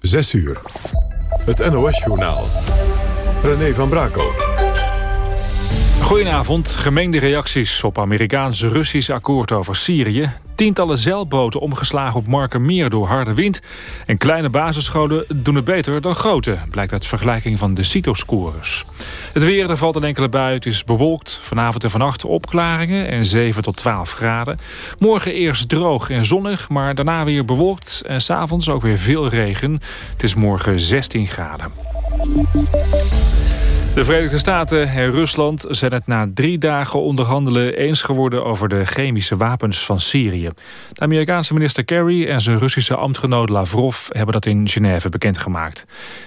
6 uur. Het NOS-journaal. René van Brakel. Goedenavond. Gemengde reacties op Amerikaans-Russisch akkoord over Syrië. Tientallen zeilboten omgeslagen op Markermeer door harde wind. En kleine basisscholen doen het beter dan grote. Blijkt uit vergelijking van de CITO-scores. Het weer, er valt een enkele bui. Het is bewolkt. Vanavond en vannacht opklaringen en 7 tot 12 graden. Morgen eerst droog en zonnig, maar daarna weer bewolkt. En s'avonds ook weer veel regen. Het is morgen 16 graden. De Verenigde Staten en Rusland zijn het na drie dagen onderhandelen eens geworden over de chemische wapens van Syrië. De Amerikaanse minister Kerry en zijn Russische ambtgenoot Lavrov hebben dat in Genève bekendgemaakt.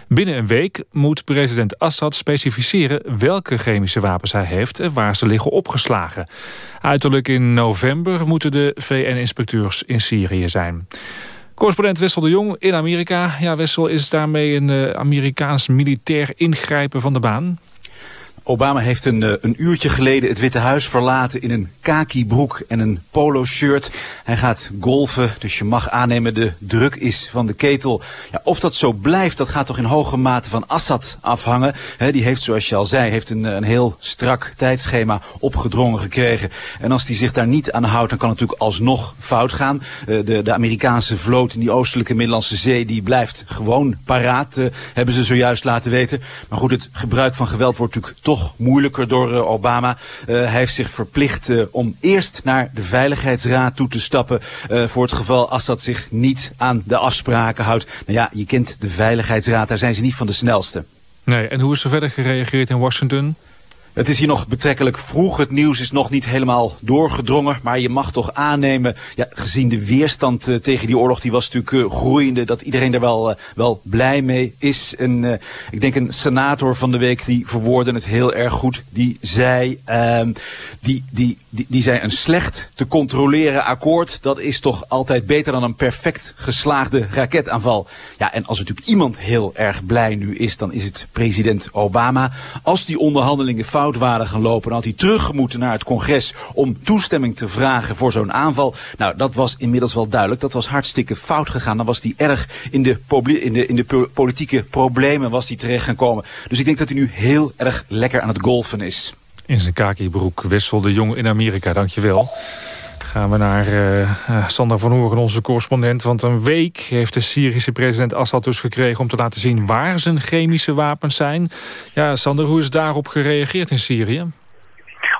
Binnen een week moet president Assad specificeren welke chemische wapens hij heeft en waar ze liggen opgeslagen. Uiterlijk in november moeten de VN-inspecteurs in Syrië zijn. Correspondent Wessel de Jong in Amerika. Ja, Wessel, is daarmee een uh, Amerikaans militair ingrijpen van de baan? Obama heeft een, eh, een uurtje geleden het Witte Huis verlaten in een kaki broek en een polo shirt. Hij gaat golfen, dus je mag aannemen de druk is van de ketel. Ja, of dat zo blijft, dat gaat toch in hoge mate van Assad afhangen. die heeft, zoals je al zei, heeft een, een heel strak tijdschema opgedrongen gekregen. En als hij zich daar niet aan houdt, dan kan het natuurlijk alsnog fout gaan. Uh, de, de Amerikaanse vloot in die oostelijke Middellandse Zee, die blijft gewoon paraat, hebben ze zojuist laten weten. Maar goed, het gebruik van geweld wordt natuurlijk toch moeilijker door uh, Obama. Uh, hij heeft zich verplicht uh, om eerst naar de Veiligheidsraad toe te stappen... voor het geval Assad zich niet aan de afspraken houdt. Nou ja, je kent de Veiligheidsraad, daar zijn ze niet van de snelste. Nee, en hoe is er verder gereageerd in Washington? Het is hier nog betrekkelijk vroeg. Het nieuws is nog niet helemaal doorgedrongen. Maar je mag toch aannemen, ja, gezien de weerstand uh, tegen die oorlog... die was natuurlijk uh, groeiende, dat iedereen er wel, uh, wel blij mee is. En, ik denk een senator van de week, die verwoordde het heel erg goed. Die zei, ehm, die, die, die, die zei een slecht te controleren akkoord... dat is toch altijd beter dan een perfect geslaagde raketaanval. Ja, en als er natuurlijk iemand heel erg blij nu is... dan is het president Obama. Als die onderhandelingen fout waren gaan lopen. Dan had hij teruggemoeten naar het congres om toestemming te vragen voor zo'n aanval. Nou, dat was inmiddels wel duidelijk. Dat was hartstikke fout gegaan. Dan was hij erg in de, in de, in de politieke problemen was hij terecht gekomen. Dus ik denk dat hij nu heel erg lekker aan het golfen is. In zijn kakibroek jong in Amerika, dankjewel gaan we naar uh, Sander van Horen, onze correspondent. Want een week heeft de Syrische president Assad dus gekregen... om te laten zien waar zijn chemische wapens zijn. Ja, Sander, hoe is daarop gereageerd in Syrië?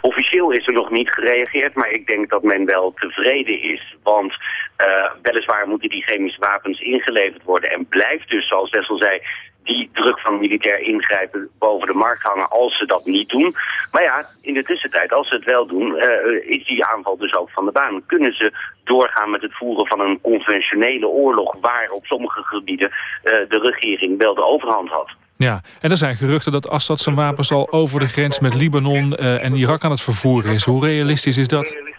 Officieel is er nog niet gereageerd, maar ik denk dat men wel tevreden is. Want uh, weliswaar moeten die chemische wapens ingeleverd worden... en blijft dus, zoals Wessel zei, die druk van militair ingrijpen boven de markt hangen als ze dat niet doen. Maar ja, in de tussentijd, als ze het wel doen, uh, is die aanval dus ook van de baan. Kunnen ze doorgaan met het voeren van een conventionele oorlog... waar op sommige gebieden uh, de regering wel de overhand had. Ja, en er zijn geruchten dat Assad zijn wapens al over de grens met Libanon uh, en Irak aan het vervoeren is. Hoe realistisch is dat?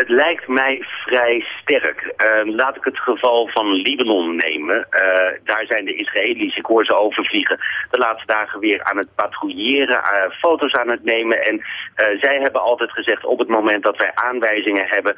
Het lijkt mij vrij sterk. Uh, laat ik het geval van Libanon nemen. Uh, daar zijn de Israëli's, ik hoor ze overvliegen, de laatste dagen weer aan het patrouilleren, uh, foto's aan het nemen. En zij hebben altijd gezegd, op het moment dat wij aanwijzingen hebben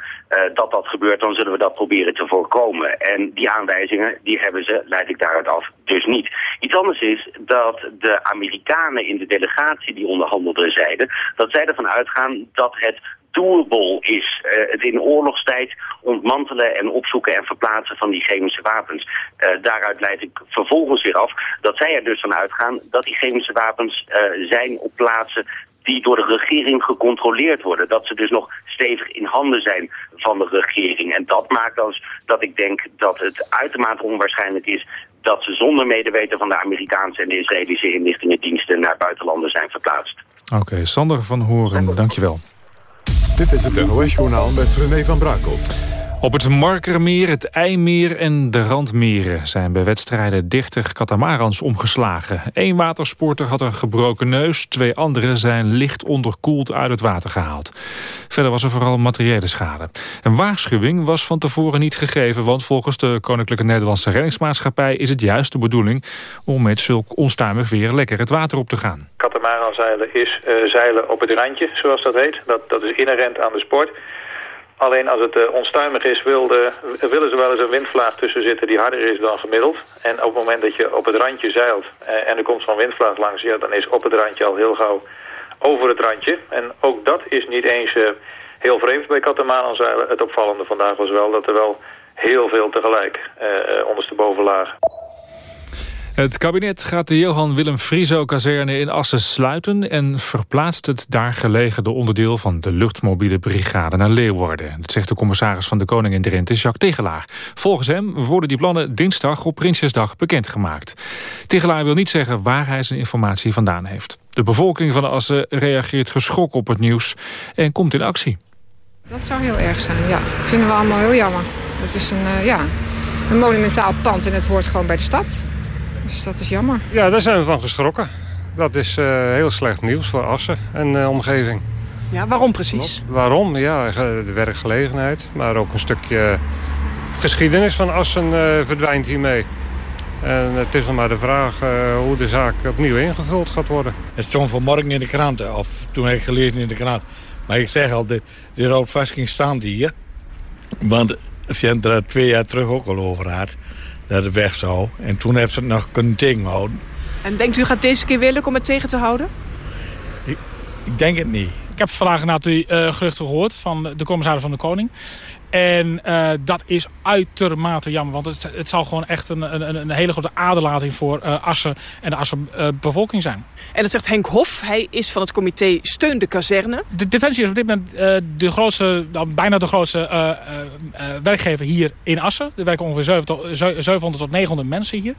dat dat gebeurt, dan zullen we dat proberen te voorkomen. En die aanwijzingen, die hebben ze, leid ik daaruit af, dus niet. Iets anders is dat de Amerikanen in de delegatie die onderhandelden zeiden, dat zij ervan uitgaan dat het doable is uh, het in oorlogstijd ontmantelen en opzoeken en verplaatsen van die chemische wapens. Uh, daaruit leid ik vervolgens weer af dat zij er dus van uitgaan dat die chemische wapens uh, zijn op plaatsen die door de regering gecontroleerd worden. Dat ze dus nog stevig in handen zijn van de regering. En dat maakt dus dat ik denk dat het uitermate onwaarschijnlijk is dat ze zonder medeweten van de Amerikaanse en de Israëlische inlichtingendiensten naar buitenlanden zijn verplaatst. Oké, okay, Sander van Horen, dankjewel. Dit is het NOS-journaal met René van Brakel. Op het Markermeer, het IJmeer en de Randmeren zijn bij wedstrijden 30 katamarans omgeslagen. Eén watersporter had een gebroken neus, twee anderen zijn licht onderkoeld uit het water gehaald. Verder was er vooral materiële schade. Een waarschuwing was van tevoren niet gegeven, want volgens de Koninklijke Nederlandse Reddingsmaatschappij is het juist de bedoeling om met zulk onstuimig weer lekker het water op te gaan. Katamaranzeilen is uh, zeilen op het randje, zoals dat heet. Dat, dat is inherent aan de sport. Alleen als het uh, onstuimig is, willen ze wel eens een windvlaag tussen zitten die harder is dan gemiddeld. En op het moment dat je op het randje zeilt uh, en er komt zo'n windvlaag langs, ja, dan is op het randje al heel gauw over het randje. En ook dat is niet eens uh, heel vreemd bij zeilen. Het opvallende vandaag was wel dat er wel heel veel tegelijk ondersteboven lagen. Het kabinet gaat de Johan Willem Frieso-kazerne in Assen sluiten... en verplaatst het daar gelegen onderdeel van de luchtmobiele brigade naar Leeuwarden. Dat zegt de commissaris van de Koning in Drenthe, Jacques Tegelaar. Volgens hem worden die plannen dinsdag op Prinsjesdag bekendgemaakt. Tegelaar wil niet zeggen waar hij zijn informatie vandaan heeft. De bevolking van Assen reageert geschrokken op het nieuws en komt in actie. Dat zou heel erg zijn, ja. Vinden we allemaal heel jammer. Het is een, uh, ja, een monumentaal pand en het hoort gewoon bij de stad. Dus dat is jammer. Ja, daar zijn we van geschrokken. Dat is uh, heel slecht nieuws voor Assen en uh, omgeving. Ja, waarom precies? Waarom? Ja, de werkgelegenheid. Maar ook een stukje geschiedenis van Assen uh, verdwijnt hiermee. En het is nog maar de vraag hoe de zaak opnieuw ingevuld gaat worden. Het stond vanmorgen in de krant, of toen heb ik gelezen in de krant. Maar ik zeg al, de, de roodvasting staat hier. Want ze hebben er twee jaar terug ook al over gehad dat het weg zou. En toen heeft ze het nog kunnen tegenhouden. En denkt u gaat deze keer willen om het tegen te houden? Ik, ik denk het niet. Ik heb vandaag naar die uh, geruchten gehoord van de commissaris van de Koning. En uh, dat is uitermate jammer. Want het, het zal gewoon echt een, een, een hele grote aderlating voor uh, Assen en de Assen uh, bevolking zijn. En dat zegt Henk Hof. Hij is van het comité Steun de Kazerne. De Defensie is op dit moment de grootste, nou, bijna de grootste werkgever hier in Assen. Er werken ongeveer 700 tot 900 mensen hier.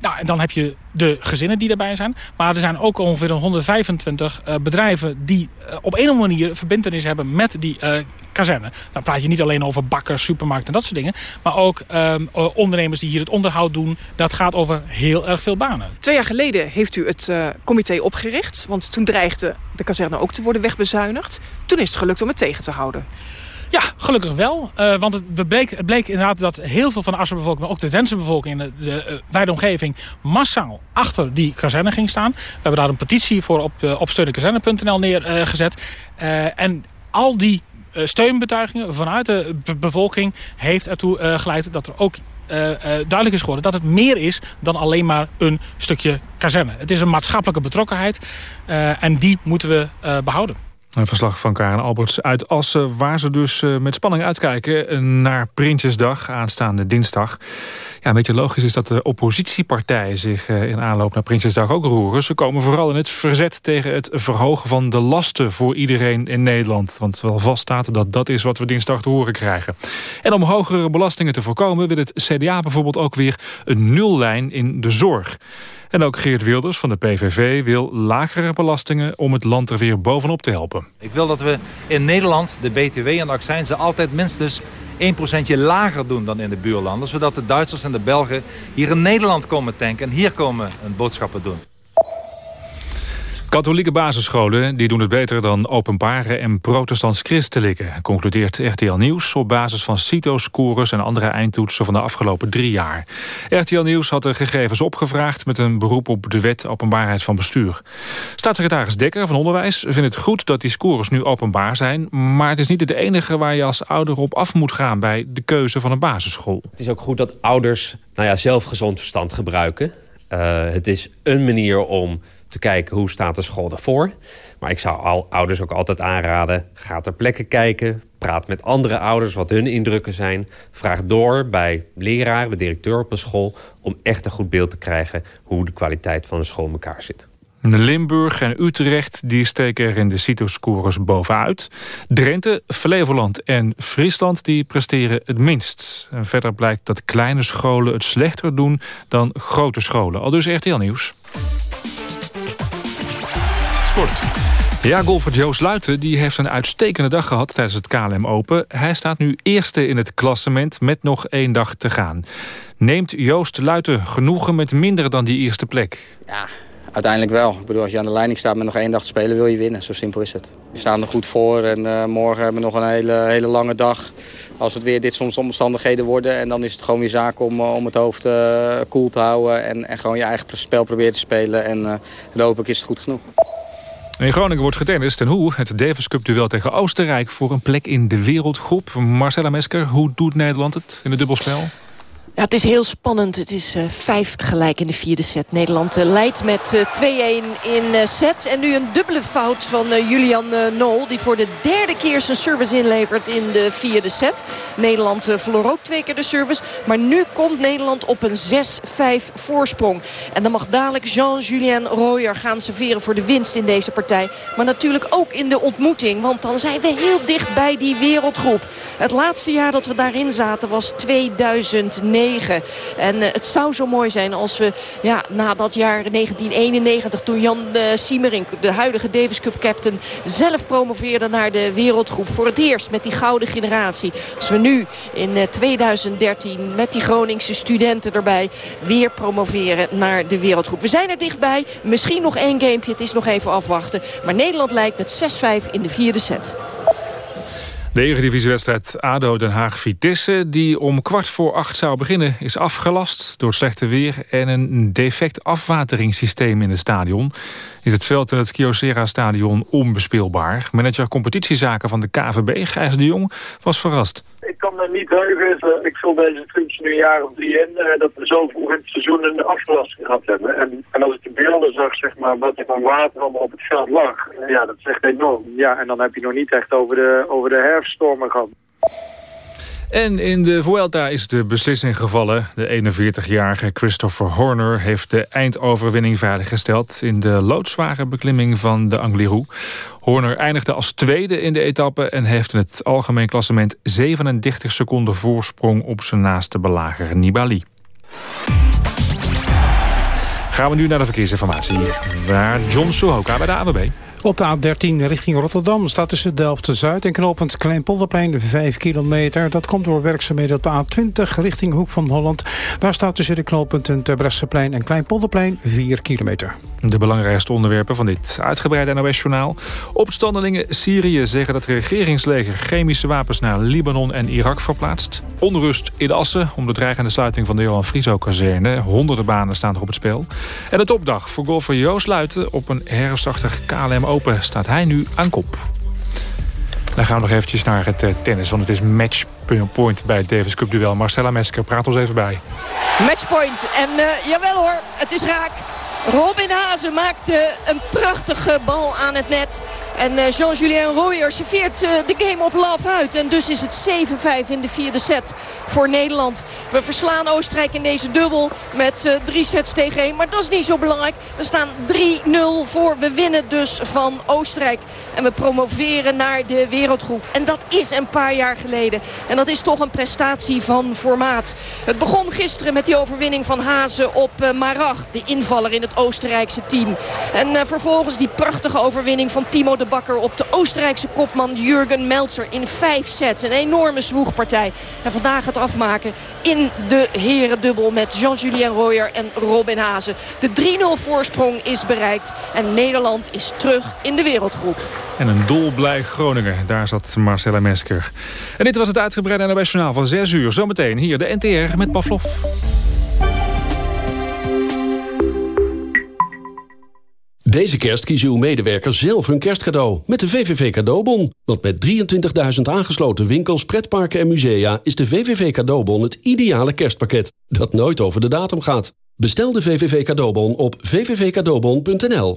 nou, en dan heb je de gezinnen die daarbij zijn. Maar er zijn ook ongeveer 125 bedrijven die op een of andere manier verbindenis hebben met die kazerne. Dan praat je niet alleen over bakkers, supermarkten en dat soort dingen. Maar ook um, ondernemers die hier het onderhoud doen. Dat gaat over heel erg veel banen. Twee jaar geleden heeft u het uh, comité opgericht. Want toen dreigde de kazerne ook te worden wegbezuinigd. Toen is het gelukt om het tegen te houden. Ja, gelukkig wel. Uh, want het bleek, het bleek inderdaad dat heel veel van de Assenbevolking... maar ook de Drentse bevolking in de, de uh, wijde omgeving... massaal achter die kazerne ging staan. We hebben daar een petitie voor op, uh, op steunenkazerne.nl neergezet. en al die eh, steunbetuigingen vanuit de bevolking heeft ertoe uh, geleid dat er ook uh, duidelijk is geworden dat het meer is dan alleen maar een stukje kazerne. Het is een maatschappelijke betrokkenheid en die moeten we behouden. Een verslag van Karen Alberts uit Assen... waar ze dus met spanning uitkijken naar Prinsjesdag aanstaande dinsdag. Ja, een beetje logisch is dat de oppositiepartijen zich eh, in aanloop naar Prinsjesdag ook roeren. Ze komen vooral in het verzet tegen het verhogen van de lasten voor iedereen in Nederland. Want wel vaststaat dat dat is wat we dinsdag te horen krijgen. En om hogere belastingen te voorkomen wil het CDA bijvoorbeeld ook weer een nullijn in de zorg. En ook Geert Wilders van de PVV wil lagere belastingen om het land er weer bovenop te helpen. Ik wil dat we in Nederland de BTW en de accijnzen altijd minstens 1% lager doen dan in de buurlanden. Zodat de Duitsers en de Belgen hier in Nederland komen tanken en hier komen hun boodschappen doen. Katholieke basisscholen die doen het beter dan openbare en protestants-christelijke, concludeert RTL Nieuws op basis van CITO-scores en andere eindtoetsen van de afgelopen drie jaar. RTL Nieuws had de gegevens opgevraagd met een beroep op de wet openbaarheid van bestuur. Staatssecretaris Dekker van Onderwijs vindt het goed dat die scores nu openbaar zijn, maar het is niet het enige waar je als ouder op af moet gaan bij de keuze van een basisschool. Het is ook goed dat ouders nou ja, zelf gezond verstand gebruiken. Uh, het is een manier om te kijken hoe staat de school ervoor. Maar ik zou al ouders ook altijd aanraden, ga ter plekke kijken. Praat met andere ouders wat hun indrukken zijn. Vraag door bij leraar, de directeur op een school... om echt een goed beeld te krijgen hoe de kwaliteit van de school in elkaar zit. Limburg en Utrecht die steken er in de CITO-scores bovenuit. Drenthe, Flevoland en Friesland die presteren het minst. En verder blijkt dat kleine scholen het slechter doen dan grote scholen. Al dus RTL Nieuws. Ja, golfer Joost Luiten die heeft een uitstekende dag gehad tijdens het KLM Open. Hij staat nu eerste in het klassement met nog één dag te gaan. Neemt Joost Luiten genoegen met minder dan die eerste plek? Ja, uiteindelijk wel. Ik bedoel, als je aan de leiding staat met nog één dag te spelen, wil je winnen. Zo simpel is het. We staan er goed voor en uh, morgen hebben we nog een hele, hele lange dag. Als het weer dit soms omstandigheden worden. En dan is het gewoon weer zaak om, eh, om het hoofd uh, koel te houden. En, en gewoon je eigen spel proberen te spelen. En uh, hopelijk is het goed genoeg. In Groningen wordt getennist en hoe het Davis Cup duel tegen Oostenrijk... voor een plek in de wereldgroep. Marcella Mesker, hoe doet Nederland het in het dubbelspel? Ja, het is heel spannend. Het is uh, vijf gelijk in de vierde set. Nederland uh, leidt met uh, 2-1 in sets. En nu een dubbele fout van Julian Nol. Die voor de derde keer zijn service inlevert in de vierde set. Nederland verloor ook twee keer de service. Maar nu komt Nederland op een 6-5 voorsprong. En dan mag dadelijk Jean-Julien Royer gaan serveren voor de winst in deze partij. Maar natuurlijk ook in de ontmoeting. Want dan zijn we heel dicht bij die wereldgroep. Het laatste jaar dat we daarin zaten was 2009. En eh, het zou zo mooi zijn als we ja, na dat jaar 1991... toen Jan uh, Siemerink, de huidige Davis Cup captain... zelf promoveerde naar de wereldgroep. Voor het eerst met die gouden generatie. Als we nu in 2013 eh, met die Groningse studenten erbij... weer promoveren naar de wereldgroep. We zijn er dichtbij. Misschien nog één gamepje. Het is nog even afwachten. Maar Nederland lijkt met 6-5 in de vierde set. De Eredivisiewedstrijd ADO Den Haag-Vitesse... die om kwart voor acht zou beginnen, is afgelast door slechte weer... en een defect afwateringssysteem in het stadion. Is het veld in het Kyocera-stadion onbespeelbaar. Manager competitiezaken van de KVB, Gijs de Jong, was verrast ik kan me niet heugen. Ik vul deze functie nu een jaar of drie in. Uh, dat we zo vroeg in het seizoen een afgelasting gehad hebben. En, en, als ik de beelden zag, zeg maar, wat er van water allemaal op het veld lag. Uh, ja, dat is echt enorm. Ja, en dan heb je nog niet echt over de, over de herfststormen gehad. En in de Vuelta is de beslissing gevallen. De 41-jarige Christopher Horner heeft de eindoverwinning veiliggesteld... in de loodzware beklimming van de Angliru. Horner eindigde als tweede in de etappe... en heeft in het algemeen klassement 37 seconden voorsprong... op zijn naaste belager Nibali. Gaan we nu naar de verkeersinformatie. Waar John Suhoka bij de AWB. Op de A13 richting Rotterdam staat tussen Delft-Zuid en knooppunt Kleinpolderplein 5 kilometer. Dat komt door werkzaamheden op de A20 richting Hoek van Holland. Daar staat tussen de knooppunten Terbrechtseplein en Kleinpolderplein 4 kilometer. De belangrijkste onderwerpen van dit uitgebreide NOS-journaal. Opstandelingen Syrië zeggen dat het regeringsleger chemische wapens naar Libanon en Irak verplaatst. Onrust in Assen om de dreigende sluiting van de Johan Frieso-kazerne. Honderden banen staan er op het spel. En de topdag voor golfer Joost Luiten op een herfstachtig KLM Open staat hij nu aan kop. Dan gaan we nog eventjes naar het uh, tennis, want het is matchpoint bij het Davis Cup duel. Marcella Mesker, praat ons even bij. Matchpoint en uh, jawel hoor, het is raak. Robin Hazen maakte een prachtige bal aan het net. En eh, Jean-Julien Royer serveert uh, de game op love uit. En dus is het 7-5 in de vierde set voor Nederland. We verslaan Oostenrijk in deze dubbel met uh, drie sets tegen één. Maar dat is niet zo belangrijk. We staan 3-0 voor. We winnen dus van Oostenrijk. En we promoveren naar de wereldgroep. En dat is een paar jaar geleden. En dat is toch een prestatie van formaat. Het begon gisteren met die overwinning van Hazen op Marag. De invaller in het Oostenrijkse team. En uh, vervolgens die prachtige overwinning van Timo de Bakker op de Oostenrijkse kopman Jurgen Meltzer in vijf sets. Een enorme zwoegpartij. En vandaag het afmaken in de herendubbel met Jean-Julien Royer en Robin Hazen. De 3-0 voorsprong is bereikt en Nederland is terug in de wereldgroep. En een dolblij Groningen, daar zat Marcella Mesker. En dit was het uitgebreide NOS van 6 uur. Zometeen hier de NTR met Pavlov. Deze kerst kiezen uw medewerkers zelf hun kerstcadeau met de VVV Cadeaubon. Want met 23.000 aangesloten winkels, pretparken en musea... is de VVV Cadeaubon het ideale kerstpakket dat nooit over de datum gaat. Bestel de VVV Cadeaubon op vvvcadeaubon.nl.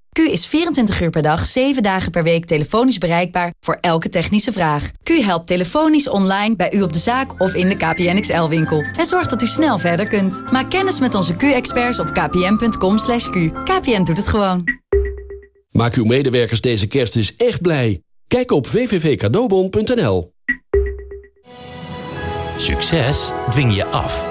Q is 24 uur per dag, 7 dagen per week telefonisch bereikbaar voor elke technische vraag. Q helpt telefonisch online bij u op de zaak of in de KPN XL-winkel. En zorgt dat u snel verder kunt. Maak kennis met onze Q-experts op kpn.com. /q. KPN doet het gewoon. Maak uw medewerkers deze kerst eens echt blij. Kijk op www.cadeaubon.nl Succes dwing je af.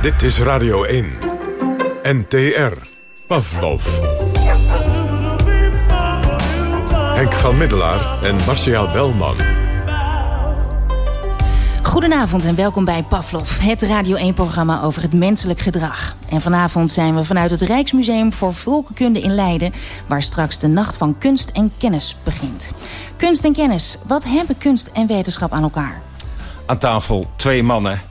Dit is Radio 1. NTR. Pavlov. Henk van Middelaar en Marcia Belman. Goedenavond en welkom bij Pavlov, het Radio 1-programma over het menselijk gedrag. En vanavond zijn we vanuit het Rijksmuseum voor Volkenkunde in Leiden... waar straks de Nacht van Kunst en Kennis begint. Kunst en kennis, wat hebben kunst en wetenschap aan elkaar? Aan tafel twee mannen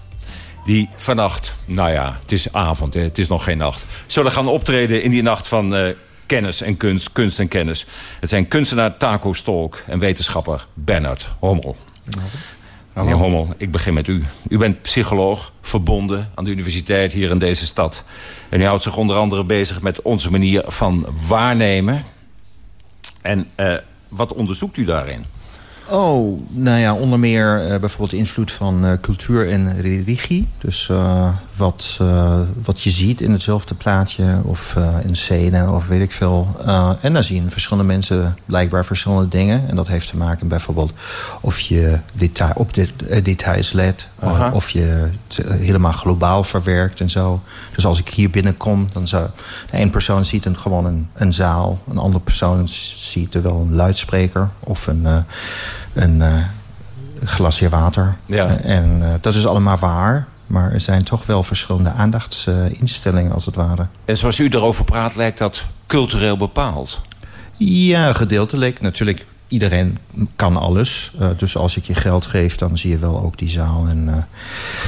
die vannacht, nou ja, het is avond, het is nog geen nacht... zullen gaan optreden in die nacht van uh, kennis en kunst, kunst en kennis. Het zijn kunstenaar Taco Stolk en wetenschapper Bernard Hommel. Meneer Hommel, ik begin met u. U bent psycholoog, verbonden aan de universiteit hier in deze stad. En u houdt zich onder andere bezig met onze manier van waarnemen. En uh, wat onderzoekt u daarin? Oh, nou ja, onder meer uh, bijvoorbeeld de invloed van uh, cultuur en religie. Dus uh, wat, wat je ziet in hetzelfde plaatje of in scène of weet ik veel. en dan zien verschillende mensen blijkbaar verschillende dingen. En dat heeft te maken bijvoorbeeld of je detail, op de, details let. Of je helemaal globaal verwerkt en zo. Dus als ik hier binnenkom, dan zou... één persoon ziet een, gewoon een, een zaal. Een andere persoon ziet er wel een luidspreker of een een uh, glasje water. Ja. En uh, dat is allemaal waar. Maar er zijn toch wel verschillende aandachtsinstellingen als het ware. En zoals u erover praat, lijkt dat cultureel bepaald? Ja, gedeeltelijk. Natuurlijk, iedereen kan alles. Uh, dus als ik je geld geef, dan zie je wel ook die zaal en uh,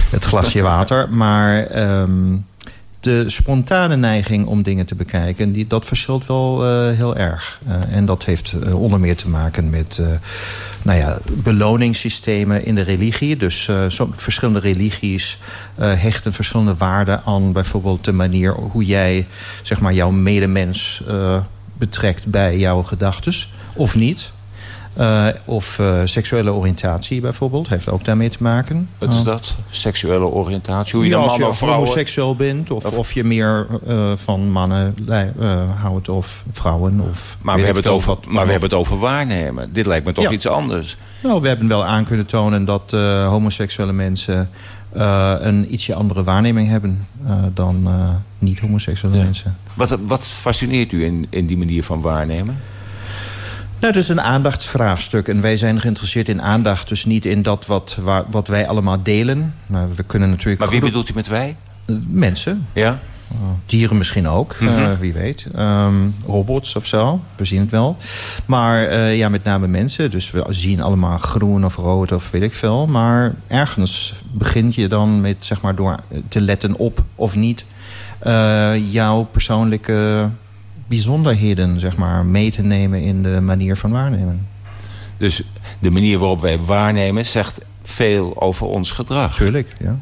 het glasje water. Maar um, de spontane neiging om dingen te bekijken... Die, dat verschilt wel uh, heel erg. En dat heeft onder meer te maken met nou ja, beloningssystemen in de religie. Dus so, verschillende religies hechten verschillende waarden aan... bijvoorbeeld de manier hoe jij zeg maar, jouw medemens betrekt bij jouw gedachtes. Of niet. Uh, of uh, seksuele oriëntatie bijvoorbeeld, heeft ook daarmee te maken. Wat is dat? Seksuele oriëntatie? Hoe je ja, dan man of vrouw... homoseksueel bent, of, of, of je meer uh, van mannen houdt of vrouwen. Of maar we, hebben het, over, maar we hebben het over waarnemen. Dit lijkt me toch ja. iets anders. Nou, we hebben wel aan kunnen tonen dat homoseksuele mensen... een ietsje andere waarneming hebben dan niet-homoseksuele ja. mensen. Wat, wat fascineert u in, in die manier van waarnemen? Nou, het is een aandachtsvraagstuk. En wij zijn geïnteresseerd in aandacht. Dus niet in dat wat, waar, wat wij allemaal delen. Nou, we kunnen natuurlijk maar wie bedoelt u met wij? Mensen. Ja? Uh, dieren misschien ook, mm -hmm. uh, wie weet. Um, robots of zo, we zien het wel. Maar uh, ja, met name mensen. Dus we zien allemaal groen of rood of weet ik veel. Maar ergens begint je dan met, zeg maar, door te letten op of niet... jouw persoonlijke bijzonderheden zeg maar, mee te nemen in de manier van waarnemen. Dus de manier waarop wij waarnemen zegt veel over ons gedrag. Tuurlijk, ja.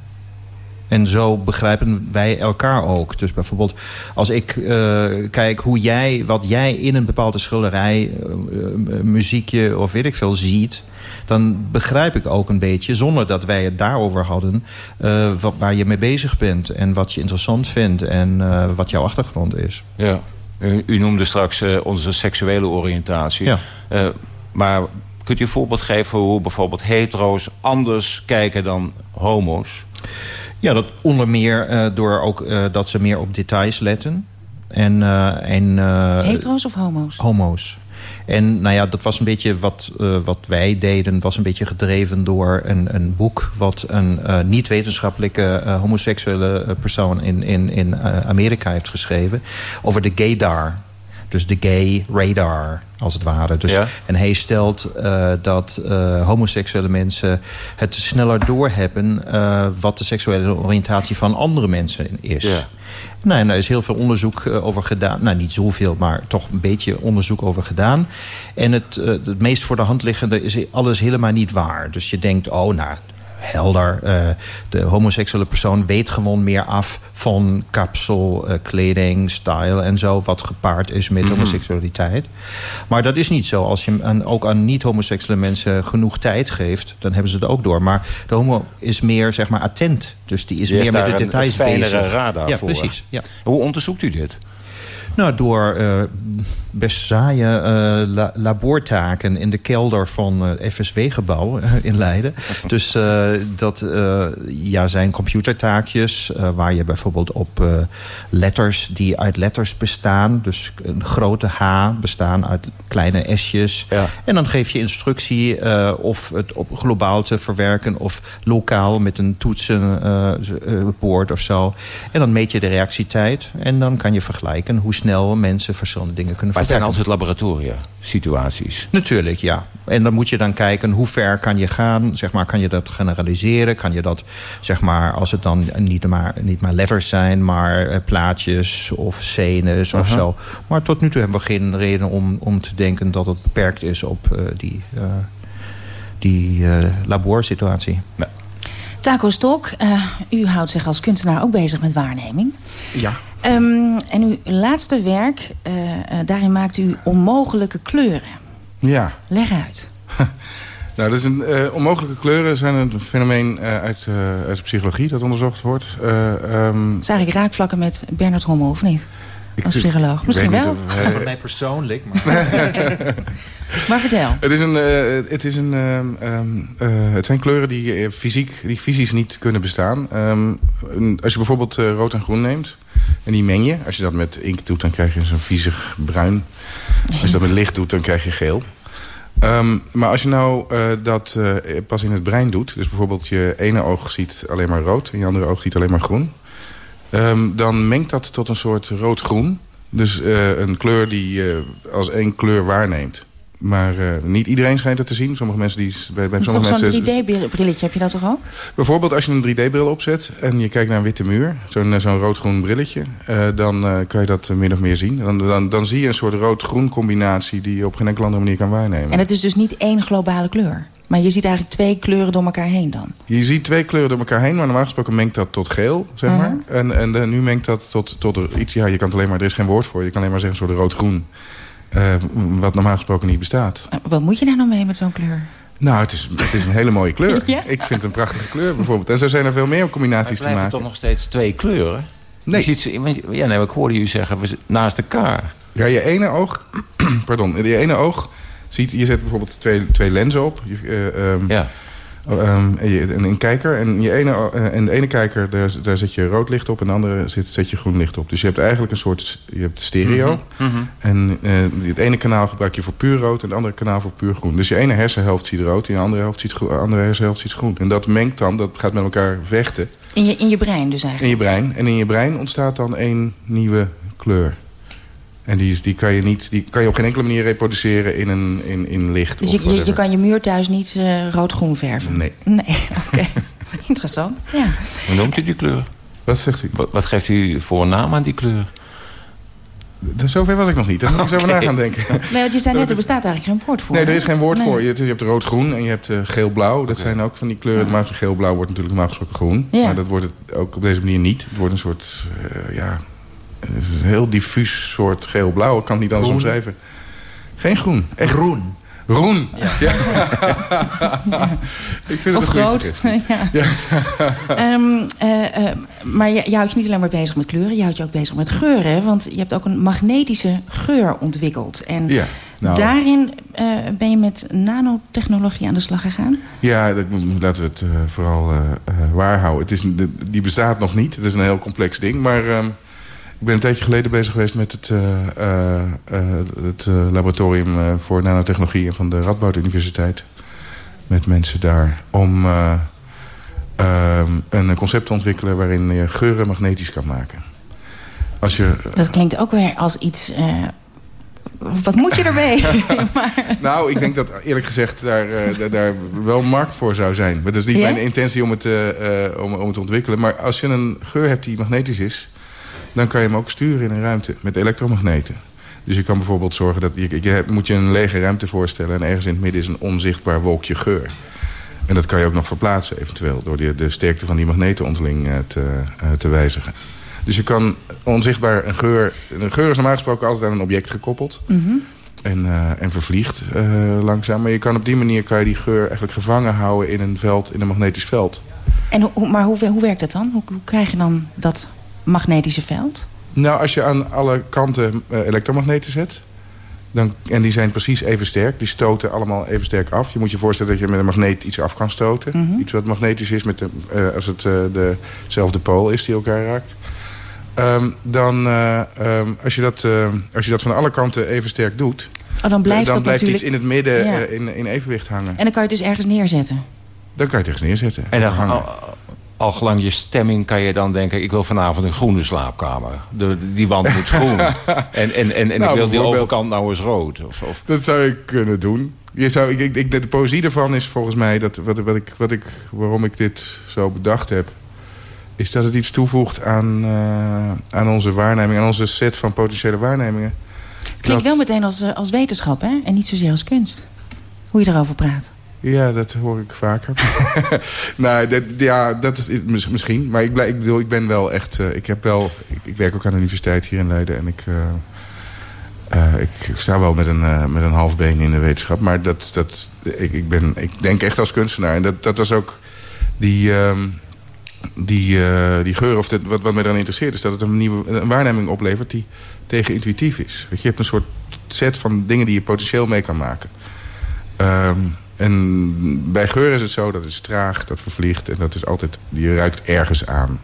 En zo begrijpen wij elkaar ook. Dus bijvoorbeeld als ik uh, kijk hoe jij, wat jij in een bepaalde schilderij, uh, muziekje of weet ik veel ziet... dan begrijp ik ook een beetje, zonder dat wij het daarover hadden... Uh, wat, waar je mee bezig bent en wat je interessant vindt en wat jouw achtergrond is. Ja. U, u noemde straks uh, onze seksuele oriëntatie. Ja. Uh, maar kunt u een voorbeeld geven hoe bijvoorbeeld hetero's anders kijken dan homo's? Ja, dat onder meer uh, door ook dat ze meer op details letten. En, en, hetero's of homo's? Homo's. En nou ja, dat was een beetje wat, uh, wat wij deden... was een beetje gedreven door een, een boek... wat een uh, niet-wetenschappelijke uh, homoseksuele persoon in, in, in Amerika heeft geschreven... over de gaydar. Dus de gay radar, als het ware. Dus, ja. En hij stelt uh, dat uh, homoseksuele mensen het sneller doorhebben... Uh, wat de seksuele oriëntatie van andere mensen is. Ja. Nou, en daar is heel veel onderzoek over gedaan. Nou, niet zoveel, maar toch een beetje onderzoek over gedaan. En het, het meest voor de hand liggende is alles helemaal niet waar. Dus je denkt, oh, nou, helder. Uh, de homoseksuele persoon weet gewoon meer af van kapsel, uh, kleding, style en zo... wat gepaard is met mm -hmm. homoseksualiteit. Maar dat is niet zo. Als je aan, ook aan niet-homoseksuele mensen genoeg tijd geeft... dan hebben ze het ook door. Maar de homo is meer, zeg maar, attent. Dus die is die meer met de details bezig. een radar ja, voor. precies. Ja. Hoe onderzoekt u dit? Nou, door uh, best saaie uh, la laboortaken in de kelder van het uh, FSW-gebouw in Leiden. dus dat ja, zijn computertaakjes waar je bijvoorbeeld op letters die uit letters bestaan. Dus een grote H bestaan uit kleine S'jes. Ja. En dan geef je instructie of het op globaal te verwerken of lokaal met een toetsenbord of zo. En dan meet je de reactietijd en dan kan je vergelijken hoe snel mensen verschillende dingen kunnen het zijn altijd laboratoria-situaties. Natuurlijk, ja. En dan moet je dan kijken hoe ver kan je gaan. Zeg maar, kan je dat generaliseren? Kan je dat, zeg maar, als het dan niet maar, niet maar letters zijn... maar uh, plaatjes of scènes of zo. Maar tot nu toe hebben we geen reden om, om te denken... dat het beperkt is op uh, die, uh, die laborsituatie. Taco Stok, uh, u houdt zich als kunstenaar ook bezig met waarneming. Ja. Um, en uw laatste werk, uh, uh, daarin maakt u onmogelijke kleuren. Ja. Leg uit. nou, dat is een, onmogelijke kleuren zijn een fenomeen uit, uit de psychologie dat onderzocht wordt. Um, Is eigenlijk raakvlakken met Bernard Hommel, of niet? Ik als psycholoog. Misschien wel. Of, uh... Mij persoonlijk. Maar... maar vertel. Het, is een, uh, het, is een, uh, um, het zijn kleuren die fysiek, die fysisch niet kunnen bestaan. Um, als je bijvoorbeeld rood en groen neemt en die meng je. Als je dat met inkt doet, dan krijg je zo'n viezig bruin. Als je dat met licht doet, dan krijg je geel. Maar als je nou dat pas in het brein doet... dus bijvoorbeeld je ene oog ziet alleen maar rood... en je andere oog ziet alleen maar groen... Dan mengt dat tot een soort rood-groen. Dus een kleur die je als één kleur waarneemt. Maar uh, niet iedereen schijnt het te zien. Sommige mensen die bij, bij sommige mensen. zo'n 3D-brilletje, heb je dat toch ook? Bijvoorbeeld als je een 3D-bril opzet en je kijkt naar een witte muur, zo'n zo'n rood-groen brilletje, uh, dan uh, kan je dat min of meer zien. Dan, dan, dan zie je een soort rood-groen combinatie die je op geen enkele andere manier kan waarnemen. En het is dus niet één globale kleur. Maar je ziet eigenlijk twee kleuren door elkaar heen dan? Je ziet twee kleuren door elkaar heen, maar normaal gesproken mengt dat tot geel, zeg maar. Uh -huh. En, en nu mengt dat tot, tot iets, ja, je kan het alleen maar, er is geen woord voor. Je kan alleen maar zeggen een soort rood-groen. Uh, wat normaal gesproken niet bestaat. Wat moet je daar nou mee met zo'n kleur? Nou, het is, het is een hele mooie kleur. ja? Ik vind het een prachtige kleur bijvoorbeeld. En zo zijn er veel meer combinaties maar te maken. toch nog steeds twee kleuren? Nee. Je ziet, ja, nee, ik hoorde u zeggen, we naast elkaar. Ja, je ene oog... pardon, je ene oog ziet... Je zet bijvoorbeeld twee, twee lenzen op. Je, uh, um, ja. Um, en een kijker. En, je ene, uh, en de ene kijker, daar, daar zet je rood licht op. En de andere zet, zet je groen licht op. Dus je hebt eigenlijk een soort je hebt stereo. Mm -hmm. En uh, het ene kanaal gebruik je voor puur rood. En het andere kanaal voor puur groen. Dus je ene hersenhelft ziet rood. En je andere, helft ziet groen, andere hersenhelft ziet groen. En dat mengt dan, dat gaat met elkaar vechten. In je, in je brein dus eigenlijk? In je brein. En in je brein ontstaat dan één nieuwe kleur. En die, die, kan je niet, die kan je op geen enkele manier reproduceren in, een, in, in licht. Dus je, je, je, kan je muur thuis niet uh, rood-groen verven? Nee. Nee, oké. Okay. Interessant, ja. Hoe noemt u die kleur? Wat zegt u? Wat, wat geeft u voor naam aan die kleur? Zover was ik nog niet. Daar moet ik okay. eens over na gaan denken. Nee, want je zei net, er bestaat eigenlijk geen woord voor. Nee, er is geen woord nee. voor. Je, je hebt rood-groen en je hebt uh, geel-blauw. Dat okay. zijn ook van die kleuren. Normaal ja. geel-blauw wordt natuurlijk normaal gesproken groen. Ja. Maar dat wordt het ook op deze manier niet. Het wordt een soort, uh, ja... Het is een heel diffuus soort geel-blauw. Ik kan het niet anders groen. omschrijven. Geen groen. Echt groen. Roen. Ja. ja. Ik vind het of een groot. ja. um, uh, uh, maar je, je houdt je niet alleen maar bezig met kleuren. Je houdt je ook bezig met geuren. Want je hebt ook een magnetische geur ontwikkeld. En nou. daarin uh, ben je met nanotechnologie aan de slag gegaan? Ja, dat, laten we het vooral waar houden. Het is, die bestaat nog niet. Het is een heel complex ding. Maar... Um, ik ben een tijdje geleden bezig geweest met het, uh, uh, het laboratorium voor nanotechnologie van de Radboud Universiteit. Met mensen daar. Om een concept te ontwikkelen waarin je geuren magnetisch kan maken. Als je, Dat klinkt ook weer als iets... Wat moet je ermee? maar... Nou, ik denk dat eerlijk gezegd daar, uh, daar wel markt voor zou zijn. Maar dat is niet mijn intentie om het, uh, om, om het te ontwikkelen. Maar als je een geur hebt die magnetisch is dan kan je hem ook sturen in een ruimte met elektromagneten. Dus je kan bijvoorbeeld zorgen dat... Je, je moet je een lege ruimte voorstellen... en ergens in het midden is een onzichtbaar wolkje geur. En dat kan je ook nog verplaatsen eventueel... door de, de sterkte van die magneten onderling te, te wijzigen. Dus je kan onzichtbaar een geur... Een geur is normaal gesproken altijd aan een object gekoppeld. Mhm. En, uh, en vervliegt uh, langzaam. Maar je kan op die manier kan je die geur eigenlijk gevangen houden in een veld, in een magnetisch veld. En maar hoe, hoe werkt dat dan? Hoe, hoe, krijg je dan dat magnetische veld? Nou, als je aan alle kanten uh, elektromagneten zet... Dan, en die zijn precies even sterk. Die stoten allemaal even sterk af. Je moet je voorstellen dat je met een magneet iets af kan stoten. Mhm. Iets wat magnetisch is met de, als het dezelfde pool is die elkaar raakt. Um, dan, uh, um, als, je dat, uh, als je dat van alle kanten even sterk doet... Oh, dan blijft, dan dat blijft natuurlijk... iets in het midden Ja. uh, in, in evenwicht hangen. En dan kan je het dus ergens neerzetten. Dan kan je het ergens neerzetten. En dan hangen. Al, gelang je stemming kan je dan denken... ik wil vanavond een groene slaapkamer. De, die wand moet groen. en en, en, en Nou, ik wil die overkant nou eens rood. Of, of, Dat zou je kunnen doen. Je zou, ik, ik, ik- de poëzie ervan is volgens mij... Dat, wat, wat ik, wat ik, waarom ik dit zo bedacht heb... is dat het iets toevoegt aan, eh, aan onze waarneming... aan onze set van potentiële waarnemingen. Klinkt Dat- wel meteen als, eh, als wetenschap, hè? En niet zozeer als kunst. Hoe je erover praat. Ja, dat hoor ik vaker. nou, dat, ja, dat is mis- misschien. Maar ik, blij, ik bedoel, ik ben wel echt... eh, ik, heb wel, ik, werk ook aan de universiteit hier in Leiden. En ik, eh, eh, ik, sta wel met een, met een half in de wetenschap. Maar dat, dat, ik, ik, ben, ik denk echt als kunstenaar. En dat, dat was ook die... ehm, die, die geur, of dit, wat, wat mij dan interesseert... is dat het een nieuwe een waarneming oplevert die tegen-intuïtief is. Weet je, je hebt een soort set van dingen die je potentieel mee kan maken. Ehm, en bij geur is het zo, dat is traag, dat vervliegt... en dat is altijd, je ruikt ergens aan.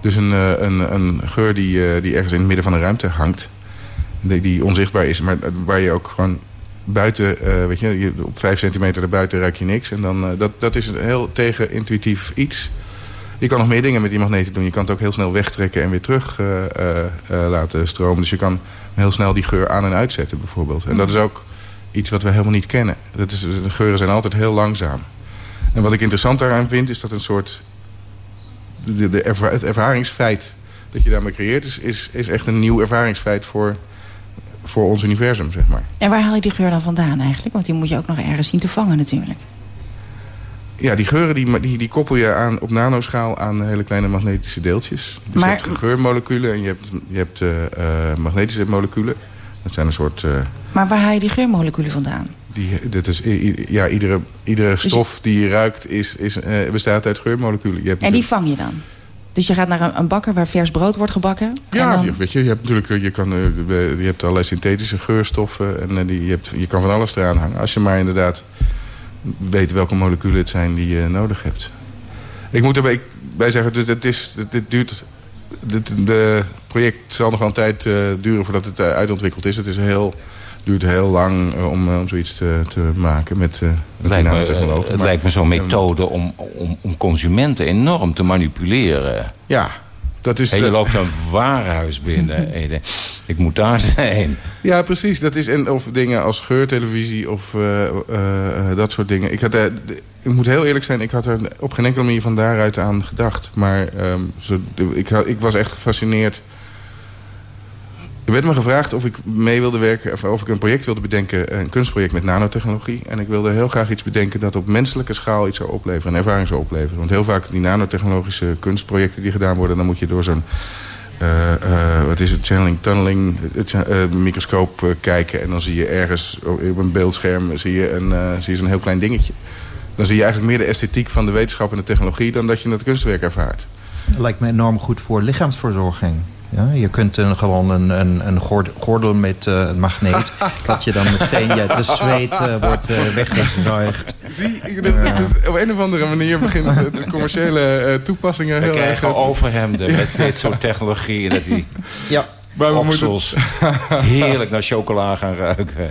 Dus een, eh, een, een geur die, eh, die ergens in het midden van een ruimte hangt... die, die onzichtbaar is, maar waar je ook gewoon buiten... eh, weet je, op vijf centimeter erbuiten ruik je niks. En dan, dat, dat is een heel tegen-intuïtief iets... Je kan nog meer dingen met die magneten doen. Je kan het ook heel snel wegtrekken en weer terug laten stromen. Dus je kan heel snel die geur aan en uitzetten bijvoorbeeld. En dat is ook iets wat we helemaal niet kennen. Dat is, de geuren zijn altijd heel langzaam. En wat ik interessant daaraan vind is dat een soort... De, de erva- het ervaringsfeit dat je daarmee creëert... is, is, is echt een nieuw ervaringsfeit voor, voor ons universum, zeg maar. En waar haal je die geur dan vandaan eigenlijk? Want die moet je ook nog ergens zien te vangen natuurlijk. Ja, die geuren die, die, die koppel je aan, op nanoschaal aan hele kleine magnetische deeltjes. Dus Maar- je hebt geurmoleculen en je hebt, je hebt eh, eh, magnetische moleculen. Dat zijn een soort... eh, Maar waar haal je die geurmoleculen vandaan? die, dat is, ja, iedere, iedere stof die je ruikt is, is, eh, bestaat uit geurmoleculen. Je hebt En die vang je dan? Dus je gaat naar een, een bakker waar vers brood wordt gebakken? Ja, dan- weet je, je hebt natuurlijk eh, je kan, je hebt allerlei synthetische geurstoffen en die, je, hebt, je kan van alles eraan hangen. Als je maar inderdaad weet welke moleculen het zijn die je nodig hebt. Ik moet erbij bij zeggen, dit, dit, is, dit duurt. Dit, de project zal nog wel een tijd eh, duren voordat het eh, uitontwikkeld is. Het is heel, duurt heel lang eh, om, om zoiets te, te maken met, met die lijkt me, het Maar- lijkt me zo'n methode om, om, om consumenten enorm te manipuleren. Ja, dat is... En je de- loopt een warenhuis binnen ik moet daar zijn. Ja, precies. Dat is, en, of dingen als geurtelevisie of dat soort dingen. Ik, had, d- ik moet heel eerlijk zijn, ik had er op geen enkele manier van daaruit aan gedacht. Maar ehm, zo, ik, ik was echt gefascineerd. Er werd me gevraagd of ik mee wilde werken, of of ik een project wilde bedenken, een kunstproject met nanotechnologie. En ik wilde heel graag iets bedenken dat op menselijke schaal iets zou opleveren, een ervaring zou opleveren. Want heel vaak die nanotechnologische kunstprojecten die gedaan worden, dan moet je door zo'n eh, eh, wat is het, channeling, tunneling, eh, microscoop eh, kijken. En dan zie je ergens op een beeldscherm zie je een, eh, zie je zo'n heel klein dingetje. Dan zie je eigenlijk meer de esthetiek van de wetenschap en de technologie... dan dat je het kunstwerk ervaart. Dat lijkt me enorm goed voor lichaamsverzorging. Ja, je kunt een, gewoon een, een, een gord- gordel met eh, een magneet... dat je dan meteen ja, de zweet eh, wordt eh, weggezuigd. Zie, ik- dat- het is, op een of andere manier beginnen de, de commerciële eh, toepassingen We heel erg... krijgen overhemden met dit soort technologieën. Dat die ja. Maar we oksels heerlijk naar chocola gaan ruiken.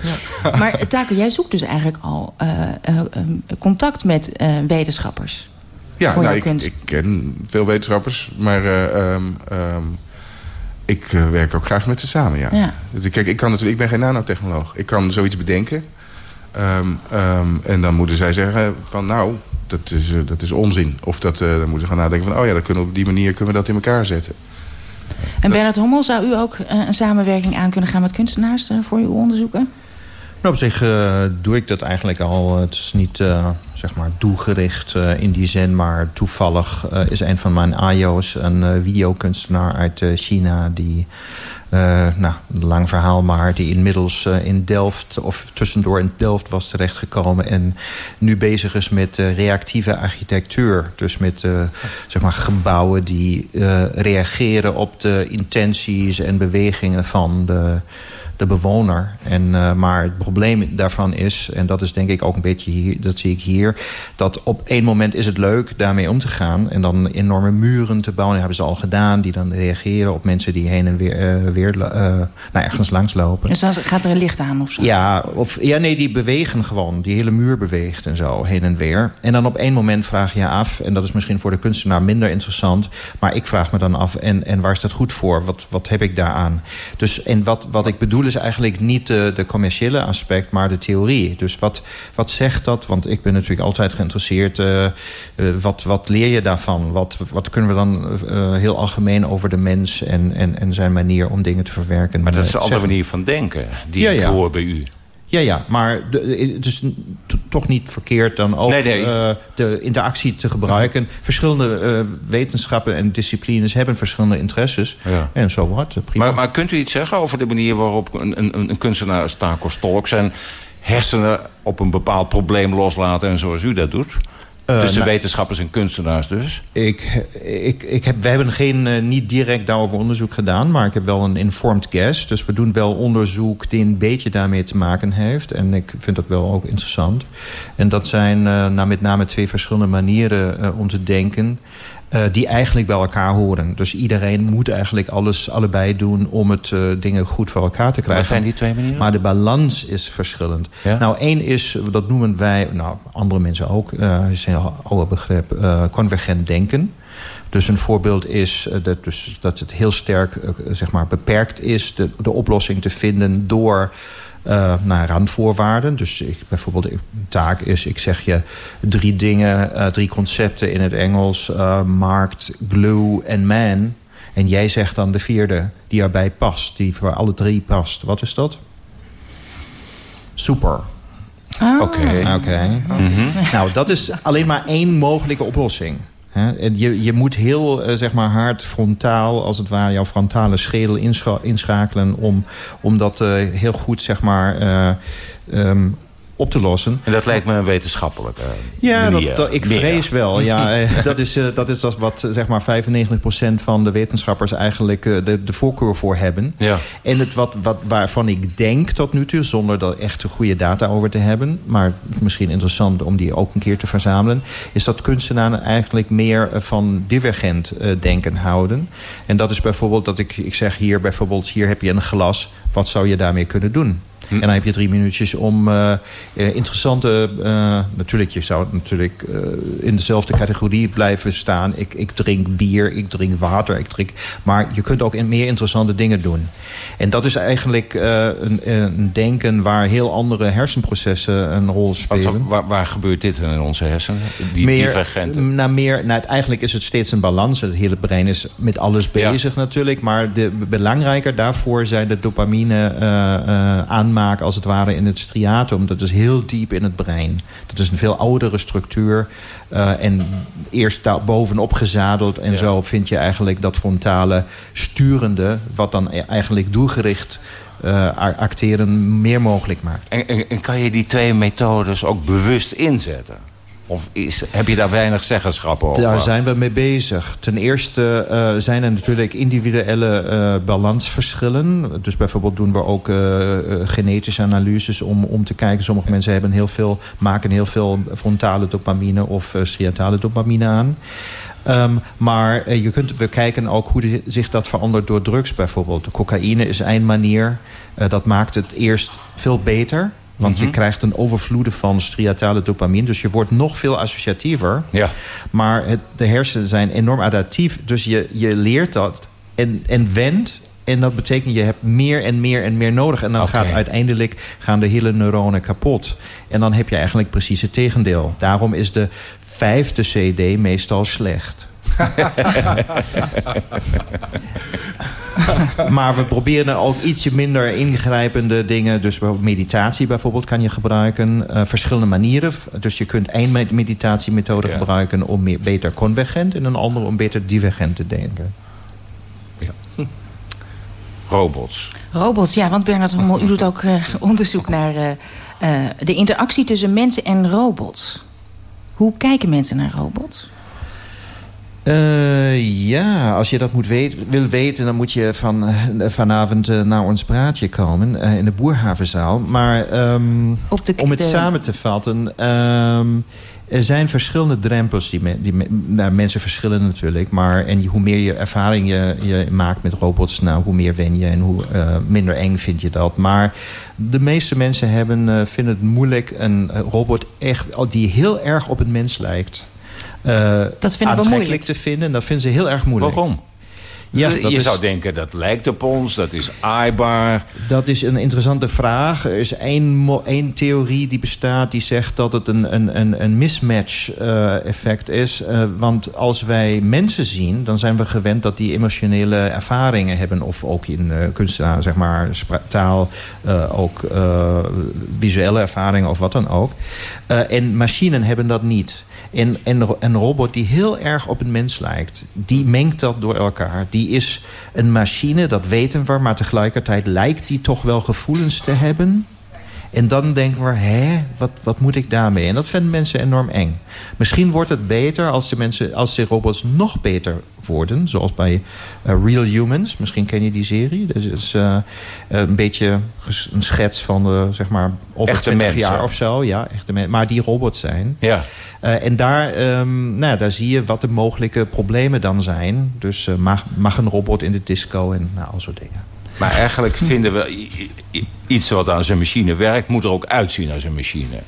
Maar Taco, jij zoekt dus eigenlijk al eh, eh, eh, contact met eh, wetenschappers. Ja, nou, ik, kunst. ik ken veel wetenschappers, maar eh, ehm, ehm, ik eh, werk ook graag met ze samen, ja. Ja. Dus ik- kijk, ik, kan natuurlijk, ik ben geen nanotechnoloog. Ik kan zoiets bedenken. Ehm, ehm, en dan moeten zij zeggen van nou, dat is, eh, dat is onzin. Of dat, eh, dan moeten ze gaan nadenken van oh ja, dat kunnen we op die manier kunnen we dat in elkaar zetten. En Bernard Hommel, zou u ook eh, een samenwerking aan kunnen gaan met kunstenaars eh, voor uw onderzoeken? op zich uh, doe ik dat eigenlijk al. Het is niet zeg maar doelgericht in die zin, maar toevallig is een van mijn AIO's een videokunstenaar uit China die. Nou, een lang verhaal maar, die inmiddels in Delft... of tussendoor in Delft was terechtgekomen... en nu bezig is met reactieve architectuur. Dus met zeg maar gebouwen die reageren op de intenties en bewegingen van de de bewoner. En, uh, maar het probleem daarvan is, en dat is denk ik ook een beetje hier, dat zie ik hier, dat op één moment is het leuk daarmee om te gaan en dan enorme muren te bouwen. Dat hebben ze al gedaan, die dan reageren op mensen die heen en weer, uh, weer uh, nou, ergens langs lopen. Dus dan gaat er een licht aan of zo? Ja, of, ja, nee, die bewegen gewoon. Die hele muur beweegt en zo, heen en weer. En dan op één moment vraag je je af, en dat is misschien voor de kunstenaar minder interessant, maar ik vraag me dan af, en, en waar is dat goed voor? Wat, wat heb ik daaraan? Dus, en wat, wat ik bedoel is eigenlijk niet de, de, commerciële aspect, maar de theorie. Dus wat, wat zegt dat? Want ik ben natuurlijk altijd geïnteresseerd. Uh, wat, wat leer je daarvan? Wat, wat kunnen we dan uh, heel algemeen over de mens en, en, en zijn manier om dingen te verwerken? Maar dat is een andere manier van denken die ja, ja. ik hoor bij u. Ja, ja, maar de, het is toch niet verkeerd dan ook Uh, de interactie te gebruiken. Verschillende uh, wetenschappen en disciplines hebben verschillende interesses. Ja. En zo wat, prima. Maar, maar, kunt u iets zeggen over de manier waarop een, een, een kunstenaar als Taco Stolk... zijn hersenen op een bepaald probleem loslaten en zoals u dat doet? Uh, Tussen nou, wetenschappers en kunstenaars dus? Ik, ik, ik heb, we hebben geen, uh, niet direct daarover onderzoek gedaan... maar ik heb wel een informed guess. Dus we doen wel onderzoek die een beetje daarmee te maken heeft. En ik vind dat wel ook interessant. En dat zijn uh, nou, met name twee verschillende manieren om te denken... Uh, die eigenlijk bij elkaar horen. Dus iedereen moet eigenlijk alles allebei doen... om het uh, dingen goed voor elkaar te krijgen. Wat zijn die twee manieren? Maar de balans is verschillend. Ja? Nou, één is, dat noemen wij... nou, andere mensen ook, uh, is een oude begrip... convergent denken. Dus een voorbeeld is dat, dus, dat het heel sterk zeg maar, beperkt is... de, de oplossing te vinden door uh, naar randvoorwaarden. Dus ik, bijvoorbeeld een taak is, ik zeg je drie dingen, uh, drie concepten in het Engels. Uh, markt, glue en man. En jij zegt dan de vierde die erbij past, die voor alle drie past. Wat is dat? Super. Ah. Oké. Okay. Okay. Mm -hmm. Nou, dat is alleen maar één mogelijke oplossing. Je, je moet heel uh, zeg maar hard frontaal, als het ware, jouw frontale schedel inschakelen... om, om dat uh, heel goed zeg maar, uh, op te lossen. En dat lijkt me een wetenschappelijke Ja, dat, dat, ik vrees wel. Ja, dat is, dat is wat zeg maar 95% van de wetenschappers eigenlijk de, de voorkeur voor hebben. Ja. En het wat, wat, waarvan ik denk tot nu toe, zonder er echt goede data over te hebben... maar misschien interessant om die ook een keer te verzamelen... is dat kunstenaars eigenlijk meer van divergent denken houden. En dat is bijvoorbeeld dat ik, ik zeg hier bijvoorbeeld... hier heb je een glas, wat zou je daarmee kunnen doen? Hm. En dan heb je drie minuutjes om uh, interessante... Uh, natuurlijk, je zou natuurlijk in dezelfde categorie blijven staan. Ik, ik drink bier, ik drink water, ik drink... Maar je kunt ook in meer interessante dingen doen. En dat is eigenlijk een, een, denken waar heel andere hersenprocessen een rol spelen. Wat, waar, waar, gebeurt dit in onze hersenen? Die meer, divergenten? Nou, meer, nou, eigenlijk is het steeds een balans. Het hele brein is met alles bezig ja. natuurlijk. Maar de, belangrijker daarvoor zijn de dopamine aan maken als het ware in het striatum. Dat is heel diep in het brein. Dat is een veel oudere structuur. Uh, en eerst daar bovenop gezadeld. En ja. zo vind je eigenlijk dat frontale sturende... wat dan eigenlijk doelgericht uh, acteren meer mogelijk maakt. En, en, en kan je die twee methodes ook bewust inzetten? Of is, heb je daar weinig zeggenschap over? Daar zijn we mee bezig. Ten eerste uh, zijn er natuurlijk individuele uh, balansverschillen. Dus bijvoorbeeld doen we ook uh, genetische analyses om, om te kijken. Sommige mensen hebben heel veel, maken heel veel frontale dopamine of striatale dopamine aan. Um, maar je kunt, we kijken ook hoe zich dat verandert door drugs bijvoorbeeld. Cocaïne is een manier. dat maakt het eerst veel beter. Want mm -hmm. je krijgt een overvloeden van striatale dopamine. Dus je wordt nog veel associatiever. Ja. Maar het, de hersenen zijn enorm adaptief. Dus je, je leert dat en, en wendt. En dat betekent je hebt meer en meer en meer nodig. En dan okay. gaat uiteindelijk gaan de hele neuronen kapot. En dan heb je eigenlijk precies het tegendeel. Daarom is de vijfde CD meestal slecht maar we proberen ook ietsje minder ingrijpende dingen. Dus meditatie bijvoorbeeld kan je gebruiken. Uh, verschillende manieren. Dus je kunt één meditatiemethode ja. gebruiken... om meer, beter convergent en een andere om beter divergent te denken. Ja. Hm. Robots. Robots, ja, want Bernard Hommel, u doet ook uh, onderzoek naar uh, de interactie tussen mensen en robots. Hoe kijken mensen naar robots? Uh, ja, als je dat moet weten, wil weten... dan moet je van, vanavond uh, naar ons praatje komen uh, in de Boerhavenzaal. Maar um, de, om het de... samen te vatten... Um, er zijn verschillende drempels die, me, die nou, mensen verschillen natuurlijk. Maar en hoe meer je ervaring je, je maakt met robots, nou, hoe meer wen je en hoe minder eng vind je dat. Maar de meeste mensen hebben, vinden het moeilijk een robot echt, die heel erg op een mens lijkt. Uh, dat vinden we moeilijk te vinden. Dat vinden ze heel erg moeilijk. Waarom? Ja, je is... zou denken, dat lijkt op ons, dat is aaibaar. Dat is een interessante vraag. Er is één, één theorie die bestaat die zegt dat het een, een, een mismatch-effect uh, is. Uh, want als wij mensen zien, dan zijn we gewend dat die emotionele ervaringen hebben. Of ook in uh, kunstenaar, zeg maar, taal, ook visuele ervaringen of wat dan ook. en machines hebben dat niet. En, en een robot die heel erg op een mens lijkt, die mengt dat door elkaar. Die is een machine, dat weten we, maar tegelijkertijd lijkt die toch wel gevoelens te hebben. En dan denken we, hè, wat, wat moet ik daarmee? En dat vinden mensen enorm eng. Misschien wordt het beter als de, mensen, als de robots nog beter worden. Zoals bij uh, Real Humans. Misschien ken je die serie. Dat is uh, een beetje een schets van de, zeg maar, over echte 20 mensen. jaar of zo. Ja, echte mensen. Maar die robots zijn. Ja. Uh, en daar, um, nou, daar zie je wat de mogelijke problemen dan zijn. Dus mag, mag een robot in de disco en nou, al soort dingen. Maar eigenlijk vinden we iets wat aan zijn machine werkt... moet er ook uitzien als een machine.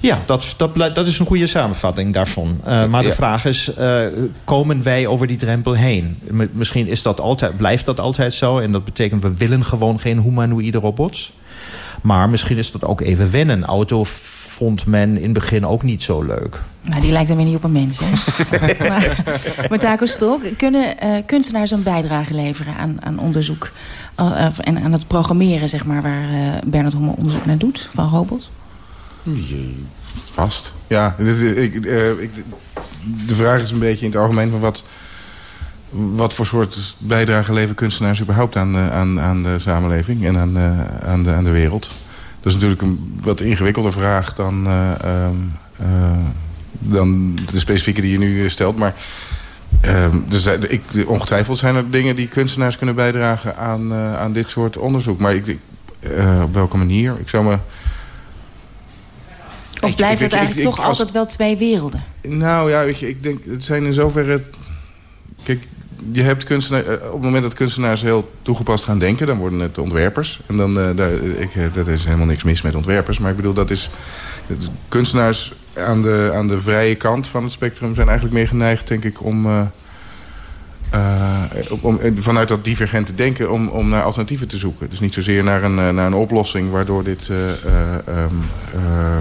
Ja, dat, dat, dat is een goede samenvatting daarvan. Uh, maar de vraag is, uh, komen wij over die drempel heen? M misschien is dat altijd, blijft dat altijd zo. En dat betekent, we willen gewoon geen humanoïde robots. Maar misschien is dat ook even wennen. Auto vond men in het begin ook niet zo leuk. Nou, die lijkt dan weer niet op een mens, hè? maar, maar Taco Stolk, kunnen uh, kunstenaars een bijdrage leveren aan, aan onderzoek... Uh, en aan het programmeren, zeg maar, waar uh, Bernard Hommel onderzoek naar doet, van robots? Vast. Ja, dit, ik, de vraag is een beetje in het algemeen van wat... Wat voor soort bijdrage leveren kunstenaars überhaupt aan, aan, aan de samenleving en aan, aan, de, de wereld? Dat is natuurlijk een wat ingewikkelder vraag dan, uh, dan de specifieke die je nu stelt. Maar uh, dus, ik, ongetwijfeld zijn er dingen die kunstenaars kunnen bijdragen aan, aan dit soort onderzoek. Maar ik, op welke manier? Ik zou me... Of blijft het eigenlijk toch als... altijd wel twee werelden? Nou ja, weet je, ik denk, het zijn in zoverre... Kijk, je hebt kunstenaar, op het moment dat kunstenaars heel toegepast gaan denken... dan worden het ontwerpers. En dan, uh, daar, ik, dat is helemaal niks mis met ontwerpers. Maar ik bedoel, dat is... Kunstenaars aan de, aan de vrije kant van het spectrum... zijn eigenlijk meer geneigd, denk ik, om... Om vanuit dat divergente denken om, om naar alternatieven te zoeken. Dus niet zozeer naar een, naar een oplossing... waardoor dit um,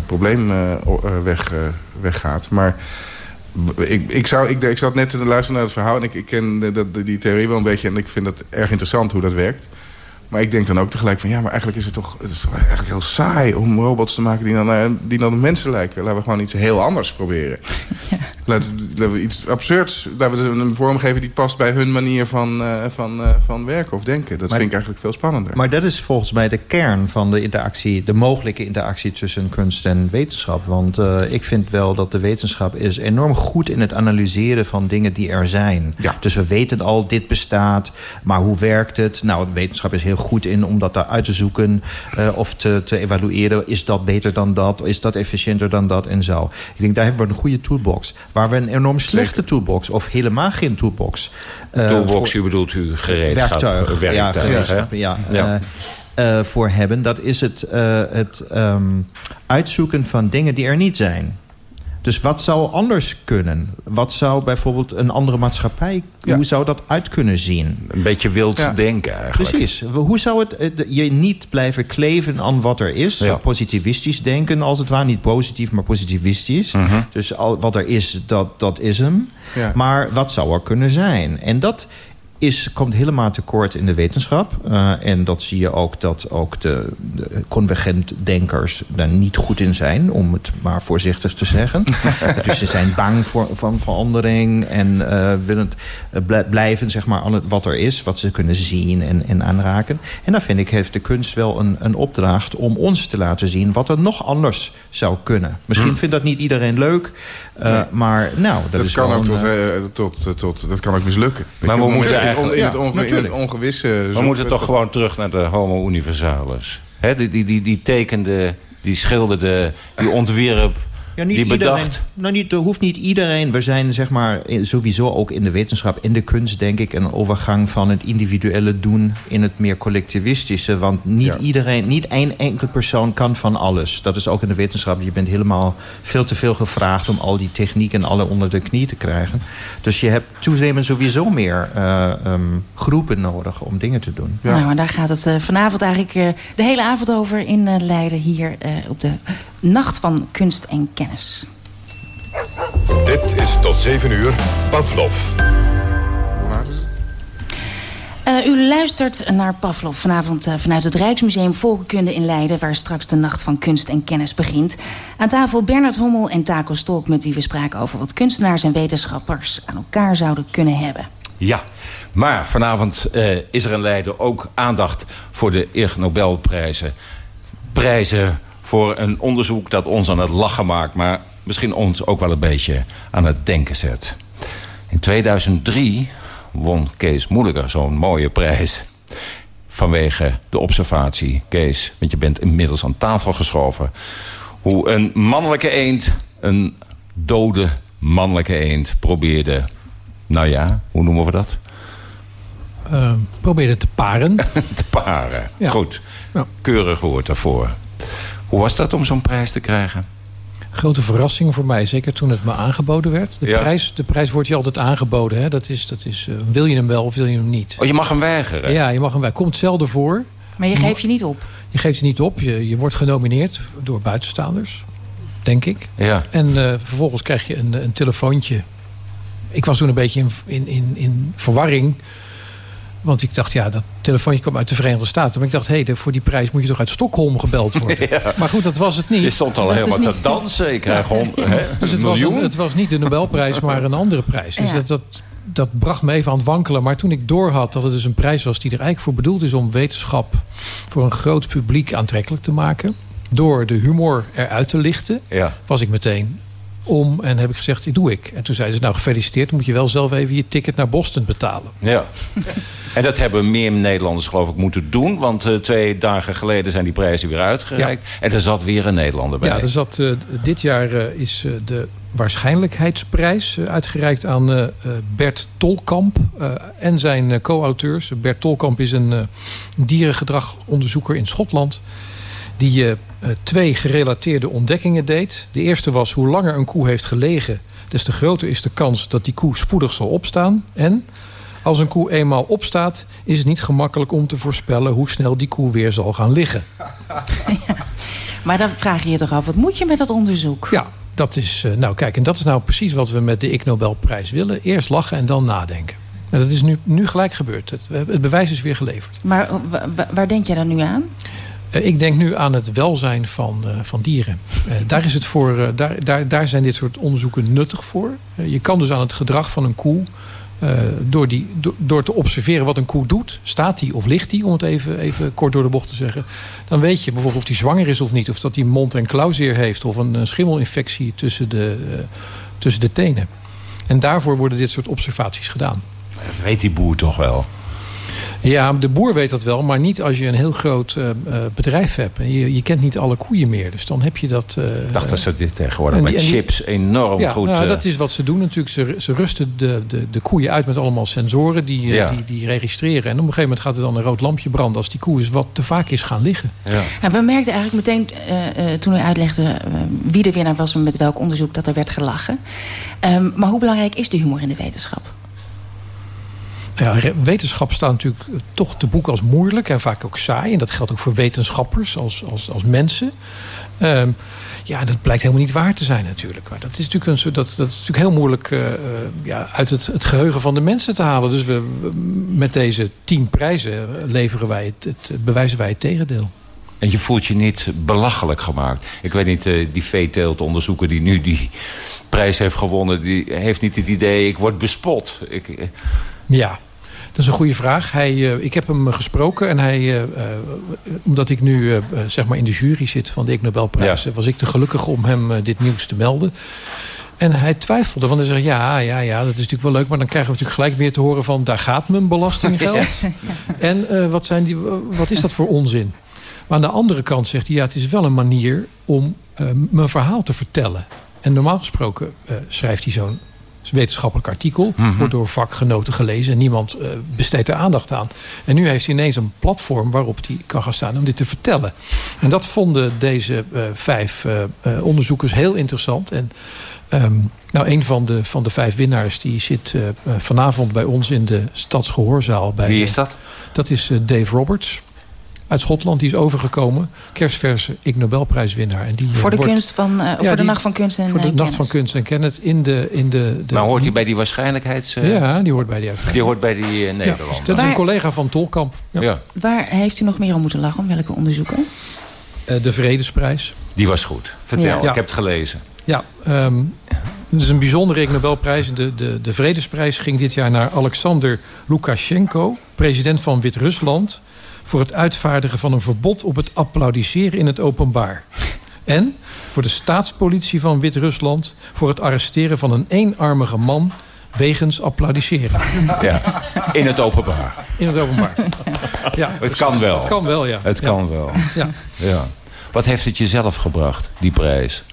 probleem weg, weggaat. Maar ik, ik, zou, ik, ik zat net te luisteren naar het verhaal... en ik, ik ken dat, die theorie wel een beetje... en ik vind het erg interessant hoe dat werkt. Maar ik denk dan ook tegelijk van... ja, maar eigenlijk is het toch, eigenlijk heel saai... om robots te maken die dan, die dan mensen lijken. Laten we gewoon iets heel anders proberen. Ja. Laten, laten, we iets absurds... laten we een vorm geven die past bij hun manier van, uh, van, uh, van werken of denken. Dat maar, vind ik eigenlijk veel spannender. Maar dat is volgens mij de kern van de interactie... de mogelijke interactie tussen kunst en wetenschap. Want uh, ik vind wel dat de wetenschap is enorm goed... in het analyseren van dingen die er zijn. Ja. Dus we weten al, dit bestaat, maar hoe werkt het? Nou, de wetenschap is heel goed in om dat daar uit te zoeken... Of te, te evalueren. Is dat beter dan dat? Is dat efficiënter dan dat? En zo. Ik denk, daar hebben we een goede toolbox. Waar we een enorm slechte toolbox... of helemaal geen toolbox... Uh, toolbox, u bedoelt u gereedschap? Werktuig. werktuig ja, gereedschap, ja. ja. Uh, voor hebben. Dat is het, het um, uitzoeken van dingen die er niet zijn. Dus wat zou anders kunnen? Wat zou bijvoorbeeld een andere maatschappij... hoe zou dat uit kunnen zien? Een beetje wild denken eigenlijk. Precies. Hoe zou het eh, je niet blijven kleven aan wat er is? Ja. Positivistisch denken als het ware. Niet positief, maar positivistisch. Mhm. Dus al, wat er is, dat, dat is hem. Ja. Maar wat zou er kunnen zijn? En dat is, komt helemaal tekort in de wetenschap. Eh, en dat zie je ook dat ook de, de convergent denkers daar niet goed in zijn... om het maar voorzichtig te zeggen. dus ze zijn bang voor, van verandering... en eh, willen het, eh, blij- blijven zeg maar, aan het, wat er is... wat ze kunnen zien en, en aanraken. En dan vind ik, heeft de kunst wel een, een opdracht... om ons te laten zien wat er nog anders zou kunnen. Misschien Hmm. vindt dat niet iedereen leuk... eh, Nee. maar nou, dat, Dat, is kan ook tot, eh, tot, tot, dat kan ook mislukken. Maar we moeten in- in- eigenlijk- in, het onge- in het ongewisse... We moeten toch gewoon terug naar de homo universalis. Hè, die, die, die, die tekende, die schilderde, die ontwierp, Ja, niet die iedereen. bedacht. Nou, niet, er hoeft niet iedereen. We zijn zeg maar sowieso ook in de wetenschap, in de kunst, denk ik, een overgang van het individuele doen in het meer collectivistische. Want niet Ja. iedereen, niet één enkele persoon kan van alles. Dat is ook in de wetenschap. Je bent helemaal veel te veel gevraagd om al die techniek en alle onder de knie te krijgen. Dus je hebt toenemend sowieso meer eh, ehm, groepen nodig om dingen te doen. Nou, en daar gaat het eh, vanavond eigenlijk eh, de hele avond over in eh, Leiden. Hier eh, op de Nacht van Kunst en Kennis. Dit is tot 7 uur Pavlov. Eh, u luistert naar Pavlov vanavond eh, vanuit het Rijksmuseum Volkenkunde in Leiden... waar straks de Nacht van Kunst en Kennis begint. Aan tafel Bernard Hommel en Taco Stolk... met wie we spraken over wat kunstenaars en wetenschappers aan elkaar zouden kunnen hebben. Ja, maar vanavond eh, is er in Leiden ook aandacht voor de Ig Nobelprijzen. Prijzen voor een onderzoek dat ons aan het lachen maakt... maar misschien ons ook wel een beetje aan het denken zet. In 2003 won Kees Moeilijker zo'n mooie prijs... vanwege de observatie, Kees, want je bent inmiddels aan tafel geschoven... hoe een mannelijke eend een dode mannelijke eend probeerde... nou ja, hoe noemen we dat? Uh, probeerde te paren. te paren. Ja. Goed. Ja. Keurig woord daarvoor. Hoe was dat om zo'n prijs te krijgen? Grote verrassing voor mij, zeker toen het me aangeboden werd. De, Ja. prijs, de prijs wordt je altijd aangeboden. Hè? Dat is, dat is, eh, wil je hem wel of wil je hem niet? Oh, je mag hem weigeren? Ja, je mag hem weigeren. Komt zelden voor. Maar je geeft je niet op. Je geeft je niet op. Je, je wordt genomineerd door buitenstaanders, denk ik. Ja. En eh, vervolgens krijg je een, een telefoontje. Ik was toen een beetje in, in, in, in verwarring. Want ik dacht, ja, dat telefoontje kwam uit de Verenigde Staten. Maar ik dacht, hé, hey, voor die prijs moet je toch uit Stockholm gebeld worden. Ja. Maar goed, dat was het niet. Je stond al helemaal dus te dansen. Ik krijg gewoon hè, Dus het was, een- het was niet de Nobelprijs, maar een andere prijs. Dus Ja. dat, dat, dat bracht me even aan het wankelen. Maar toen ik doorhad dat het dus een prijs was... die er eigenlijk voor bedoeld is om wetenschap... voor een groot publiek aantrekkelijk te maken... door de humor eruit te lichten... Ja. was ik meteen om en heb ik gezegd, dit doe ik. En toen zeiden ze, nou gefeliciteerd... dan moet je wel zelf even je ticket naar Boston betalen. Ja. En dat hebben meer Nederlanders geloof ik moeten doen. Want eh, twee dagen geleden zijn die prijzen weer uitgereikt. En er zat weer een Nederlander bij. Ja, dus dat, eh, dit jaar eh, is de waarschijnlijkheidsprijs uitgereikt aan Bert Tolkamp en zijn co-auteurs. Bert Tolkamp is een dierengedragonderzoeker in Schotland. Die twee gerelateerde ontdekkingen deed. De eerste was hoe langer een koe heeft gelegen, des te groter is de kans dat die koe spoedig zal opstaan. En als een koe eenmaal opstaat, is het niet gemakkelijk om te voorspellen hoe snel die koe weer zal gaan liggen. Maar dan vraag je je toch af, wat moet je met dat onderzoek? Ja, dat is, eh, nou kijk, en dat is nou precies wat we met de Ig Nobelprijs willen. Eerst lachen en dan nadenken. En dat is nu, nu gelijk gebeurd. Het, het bewijs is weer geleverd. Maar eh, wa- wa- waar denk jij dan nu aan? Eh, ik denk nu aan het welzijn van, eh, van dieren. Eh, daar, is het voor, daar, daar, daar zijn dit soort onderzoeken nuttig voor. Je kan dus aan het gedrag van een koe... door, die, do- door te observeren wat een koe doet... staat die of ligt die, om het even, even kort door de bocht te zeggen... dan weet je bijvoorbeeld of die zwanger is of niet... of dat die mond- en klauwzeer heeft... of een, schimmelinfectie tussen de, tussen de tenen. En daarvoor worden dit soort observaties gedaan. Dat weet die boer toch wel. Ja, de boer weet dat wel, maar niet als je een heel groot uh, bedrijf hebt. Je, je kent niet alle koeien meer, dus dan heb je dat... Uh, ik dacht dat ze dit tegenwoordig met chips enorm ja, goed... Nou, dat is wat ze doen natuurlijk. Ze, ze rusten de, de, de koeien uit met allemaal sensoren die, ja. die, die registreren. En op een gegeven moment gaat er dan een rood lampje branden... als die koe is wat te vaak is gaan liggen. Ja. En we merkten eigenlijk meteen, toen u uitlegde wie de winnaar was... met welk onderzoek dat er werd gelachen. Um, maar hoe belangrijk is de humor in de wetenschap? Ja, wetenschap staat natuurlijk toch te boek als moeilijk en vaak ook saai. En dat geldt ook voor wetenschappers als, als, als mensen. Um, ja, dat blijkt helemaal niet waar te zijn natuurlijk. Maar dat is natuurlijk, een, dat, dat is natuurlijk heel moeilijk uh, ja, uit het, het geheugen van de mensen te halen. Dus we, met deze tien prijzen leveren wij het, het, bewijzen wij het tegendeel. En je voelt je niet belachelijk gemaakt. Ik weet niet, uh, die veeteeltonderzoeker die nu die prijs heeft gewonnen... die heeft niet het idee, ik word bespot. Ik, ja, dat is een goede vraag. Hij, uh, ik heb hem gesproken en hij, uh, uh, omdat ik nu zeg maar in de jury zit van de Ig Nobelprijs, ja. was ik te gelukkig om hem dit nieuws te melden. En hij twijfelde, want hij zei: Ja, ja, ja, dat is natuurlijk wel leuk. Maar dan krijgen we natuurlijk gelijk weer te horen van... daar gaat mijn belastinggeld. Ja. En wat, zijn die, wat is dat voor onzin? Maar aan de andere kant zegt hij... ja, het is wel een manier om mijn verhaal te vertellen. En normaal gesproken schrijft hij zo'n wetenschappelijk artikel. Mm -hmm. Wordt door vakgenoten gelezen. En niemand uh, besteedt er aandacht aan. En nu heeft hij ineens een platform waarop hij kan gaan staan om dit te vertellen. En dat vonden deze uh, vijf uh, onderzoekers heel interessant. En um, nou, een van de, van de vijf winnaars die zit vanavond bij ons in de Stadsgehoorzaal. Bij Wie is dat? Dat is Dave Roberts uit Schotland. Die is overgekomen. Kerstverse Ig Nobelprijswinnaar. En die, voor de, wordt, kunst van, uh, ja, voor de die, Nacht van Kunst en Voor de uh, Nacht van Kunst en Kennis. In de, in de, de, maar hoort hij bij die waarschijnheids... Uh, ja, die hoort bij die Die hoort bij die uh, Nederlanders. Ja, dat is een collega van Tolkamp. Ja. ja. Waar heeft u nog meer om moeten lachen? Om welke onderzoeken? Uh, de Vredesprijs. Die was goed. Vertel, ik heb het gelezen. Ja, um, het is een bijzondere Ig Nobelprijs. De, de, de Vredesprijs ging dit jaar naar Alexander Lukashenko... president van Wit-Rusland voor het uitvaardigen van een verbod op het applaudisseren in het openbaar. En voor de staatspolitie van Wit-Rusland voor het arresteren van een eenarmige man wegens applaudisseren. Ja, in het openbaar. In het openbaar. Ja, het kan wel. Het kan wel, ja. Het kan wel. Ja. ja. Wat heeft het jezelf gebracht, die prijs?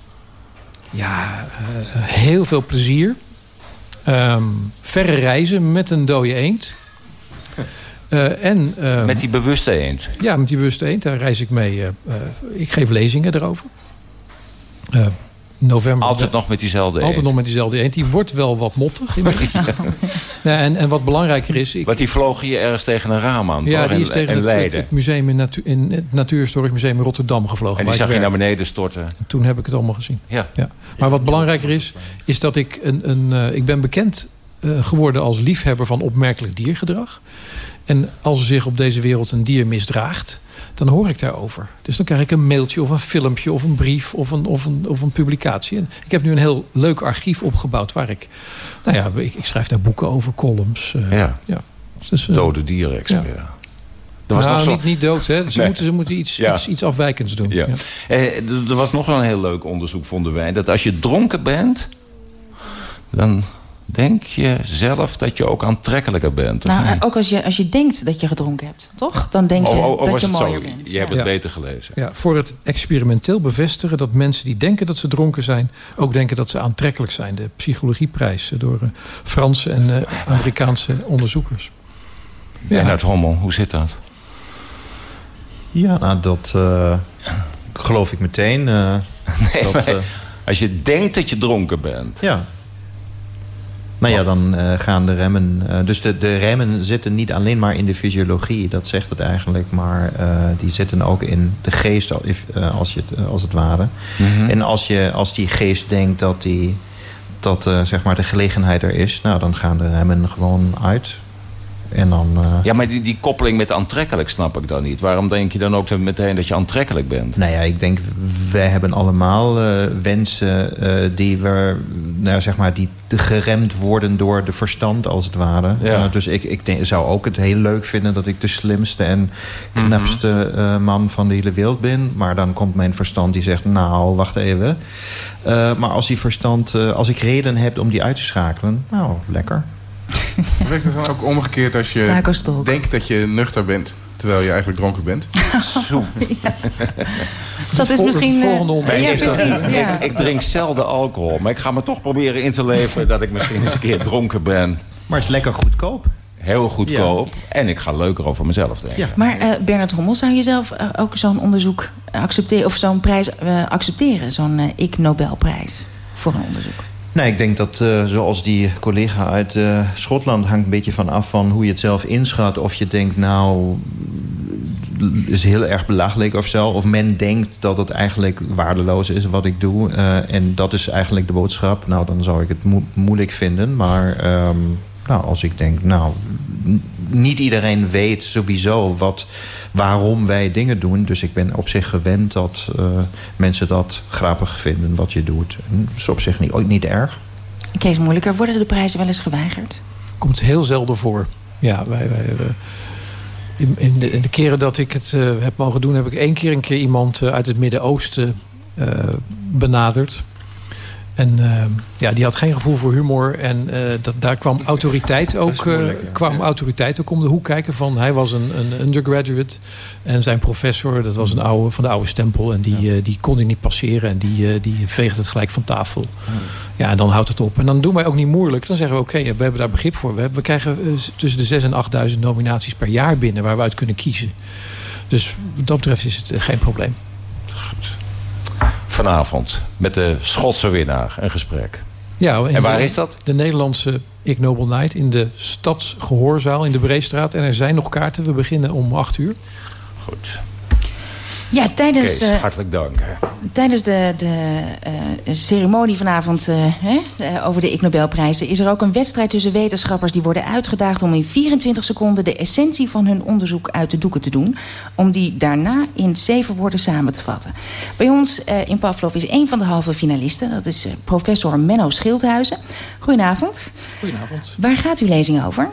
Ja, uh, heel veel plezier. Um, verre reizen met een dode eend. Uh, en, uh, met die bewuste eend? Ja, met die bewuste eend. Daar reis ik mee. Uh, ik geef lezingen erover. november. Altijd nog met diezelfde eend? Altijd nog met diezelfde eend. Die wordt wel wat mottig. ja, en, en wat belangrijker is... Ik, Want die vloog hier ergens tegen een raam aan, Ja, toch? die is en, tegen en het, het, museum in, natu in het Natuurhistorisch Museum in Rotterdam gevlogen. En die zag je naar beneden storten? En toen heb ik het allemaal gezien. Ja. ja. Maar wat belangrijker is, is dat ik een... een ik ben bekend geworden als liefhebber van opmerkelijk diergedrag. En als er zich op deze wereld een dier misdraagt, dan hoor ik daarover. Dus dan krijg ik een mailtje of een filmpje of een brief of een, of een, of een publicatie. En ik heb nu een heel leuk archief opgebouwd waar ik... Nou ja, ik, ik schrijf daar boeken over, columns. Uh, ja. ja. Dus, uh, Dode dieren, expert. Ja. Dat was nou, nog zo... niet, niet dood, hè? Ze, nee. moeten, ze moeten iets, ja. iets, iets afwijkends doen. Ja. Ja. Eh, er was nog wel een heel leuk onderzoek, vonden wij. Dat als je dronken bent, dan denk je zelf dat je ook aantrekkelijker bent? Nou, ook als je, als je denkt dat je gedronken hebt, toch? Dan denk je oh, oh, dat je mooier zo? bent. Je hebt het beter gelezen. Ja, voor het experimenteel bevestigen dat mensen die denken dat ze dronken zijn... ook denken dat ze aantrekkelijk zijn. De psychologieprijs door uh, Franse en uh, Amerikaanse onderzoekers. Ja. En uit Hommel, hoe zit dat? Ja, nou, dat uh, geloof ik meteen. nee, dat, als je denkt dat je dronken bent... Ja. Nou ja, dan uh, gaan de remmen... Uh, dus de, de remmen zitten niet alleen maar in de fysiologie. Dat zegt het eigenlijk. Maar uh, die zitten ook in de geest, als, je het, als het ware. Mm -hmm. En als, je, als die geest denkt dat, die, dat zeg maar de gelegenheid er is... Nou, dan gaan de remmen gewoon uit. En dan, uh... Ja, maar die, die koppeling met aantrekkelijk snap ik dan niet. Waarom denk je dan ook meteen dat je aantrekkelijk bent? Nou ja, ik denk, wij hebben allemaal uh, wensen uh, die, we, nou, zeg maar, die geremd worden door de verstand, als het ware. Ja. dus ik, ik denk, zou ook het heel leuk vinden dat ik de slimste en knapste mm -hmm. man van de hele wereld ben. Maar dan komt mijn verstand die zegt, nou, wacht even. maar als die verstand, als ik reden heb om die uit te schakelen, nou, lekker. Werkt het dan ook omgekeerd als je denkt dat je nuchter bent... terwijl je eigenlijk dronken bent? Soep. Dat is misschien... eh, ja, dat- precies. Ja. Ik, ik drink zelden alcohol, maar ik ga me toch proberen in te leveren... dat ik misschien eens een keer dronken ben. Maar het is lekker goedkoop. Heel goedkoop. En ik ga leuker over mezelf denken. Maar eh, Bernard Hommel, zou je zelf eh, ook zo'n onderzoek accepteren... of zo'n prijs eh, accepteren? Zo'n eh, Ik Nobelprijs voor een onderzoek? Nee, ik denk dat eh, zoals die collega uit eh, Schotland... hangt een beetje van af van hoe je het zelf inschat. Of je denkt, nou, is heel erg belachelijk of zo. Of men denkt dat het eigenlijk waardeloos is wat ik doe. eh, en dat is eigenlijk de boodschap. Nou, dan zou ik het mo- moeilijk vinden. Maar ehm, nou, als ik denk, nou, niet iedereen weet sowieso wat, waarom wij dingen doen. Dus ik ben op zich gewend dat eh, mensen dat grappig vinden wat je doet. En dat is op zich niet, ooit niet erg. Kees Moeilijker, worden de prijzen wel eens geweigerd? Komt heel zelden voor. Ja, wij, wij, eh, in, in, de, in de keren dat ik het eh, heb mogen doen... heb ik één keer een keer iemand eh, uit het Midden-Oosten eh, benaderd. En eh, ja, die had geen gevoel voor humor. En eh, dat, daar kwam autoriteit ook, eh, kwam autoriteit ook om de hoek kijken. Van, hij was een, een undergraduate. En zijn professor, dat was een oude van de oude stempel. En die, eh, die kon hij niet passeren. En die, die veegde het gelijk van tafel. Ja, en dan houdt het op. En dan doen wij ook niet moeilijk. Dan zeggen we, oké, we hebben daar begrip voor. We, hebben, we krijgen tussen de 6.000 en 8.000 nominaties per jaar binnen... waar we uit kunnen kiezen. Dus wat dat betreft is het geen probleem. Vanavond met de Schotse winnaar een gesprek. Ja, En waar de- is dat? De Nederlandse Nobel Night in de Stadsgehoorzaal in de Breestraat. En er zijn nog kaarten. We beginnen om 8 uur. Goed. Ja, tijdens, Kees, eh, hartelijk dank. tijdens de, de eh, ceremonie vanavond eh, hè, eh, over de Ig Nobelprijzen... is er ook een wedstrijd tussen wetenschappers die worden uitgedaagd... om in 24 seconden de essentie van hun onderzoek uit de doeken te doen. Om die daarna in zeven woorden samen te vatten. Bij ons eh, in Pavlov is een van de halve finalisten. Dat is eh, professor Menno Schildhuizen. Goedenavond. Goedenavond. Waar gaat uw lezing over?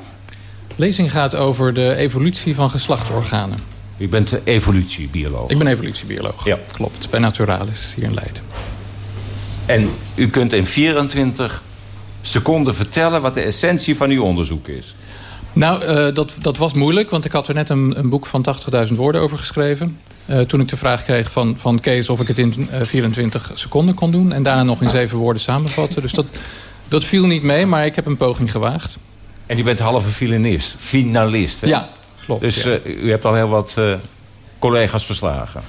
Lezing gaat over de evolutie van geslachtsorganen. U bent evolutiebioloog. Ik ben evolutiebioloog. Ja. Klopt, bij Naturalis hier in Leiden. En u kunt in 24 seconden vertellen wat de essentie van uw onderzoek is. Nou, eh, dat, dat was moeilijk, want ik had er net een, een boek van 80.000 woorden over geschreven. Eh, toen ik de vraag kreeg van, van Kees of ik het in eh, 24 seconden kon doen. En daarna nog in zeven woorden samenvatten. Dus dat, dat viel niet mee, maar ik heb een poging gewaagd. En u bent halve finalist. finalist hè? Ja, klopt. Dus ja. eh, u hebt al heel wat eh, collega's verslagen.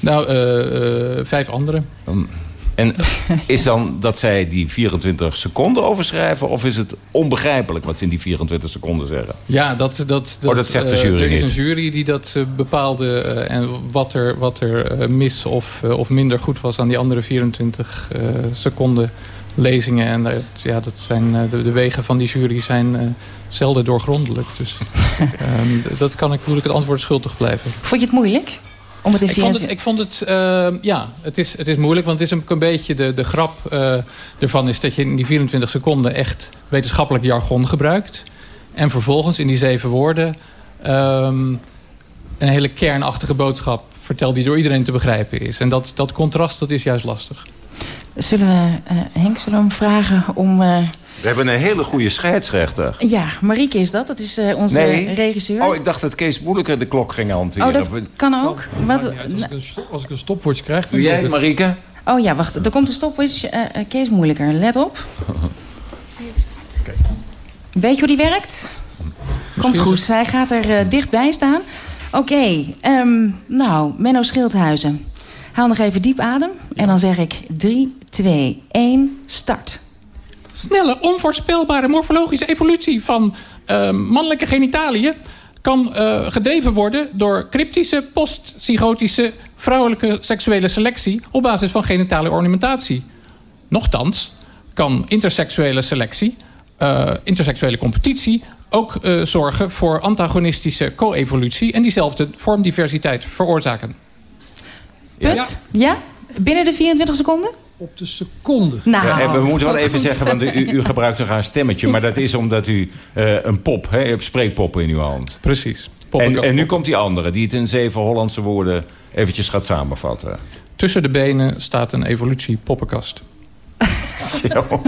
Nou, eh, vijf anderen. Um, En is dan dat zij die 24 seconden overschrijven... of is het onbegrijpelijk wat ze in die 24 seconden zeggen? Ja, dat, dat, Oh, dat zegt de jury Er is een jury die dat bepaalde. en wat er, wat er mis of, of minder goed was aan die andere 24 eh, seconden lezingen. En daar- ja, dat zijn, eh, de, de wegen van die jury zijn eh, zelden doorgrondelijk. Dus ehm, dat kan ik moeilijk het antwoord schuldig blijven. Vond je het moeilijk? Om het in Ik vond 24 het, ik vond het eh, ja, het is, het is moeilijk. Want het is ook een beetje de, de grap eh, ervan is dat je in die 24 seconden echt wetenschappelijk jargon gebruikt. En vervolgens in die zeven woorden ehm, een hele kernachtige boodschap vertelt die door iedereen te begrijpen is. En dat, dat contrast dat is juist lastig. Zullen we, eh, Henk, zullen we hem vragen om... eh, We hebben een hele goede scheidsrechter. Ja, Marieke is dat. Dat is eh, onze Nee. regisseur. Oh, ik dacht dat Kees moeilijker de klok ging hanteren. Oh, dat kan ook. Wat, Als ik een, stop, als ik een stopwatch krijg... Doe jij, Marieke? oh ja, wacht. Er komt een stopwatch. Kees moeilijker. Let op. Weet je hoe die werkt? Komt goed. Hij gaat er eh, dichtbij staan. Oké. ehm, nou, Menno Schildhuizen. Haal nog even diep adem. En dan zeg ik 3, 2, 1, start. snelle, onvoorspelbare morfologische evolutie van eh, mannelijke genitaliën kan eh, gedreven worden door cryptische, postzygotische vrouwelijke seksuele selectie op basis van genitale ornamentatie. Nochtans kan interseksuele selectie, eh, interseksuele competitie, ook eh, zorgen voor antagonistische co-evolutie en diezelfde vormdiversiteit veroorzaken. Punt? Ja? Binnen de 24 seconden? Op de seconde. Nou, Ja, we moeten wel wat even goed. zeggen, want u, u gebruikt een stemmetje... maar dat is omdat u eh, een pop, hè, hebt spreekpoppen in uw hand. Precies. En, en nu komt die andere, die het in zeven Hollandse woorden... eventjes gaat samenvatten. Tussen de benen staat een evolutie poppenkast. Zo.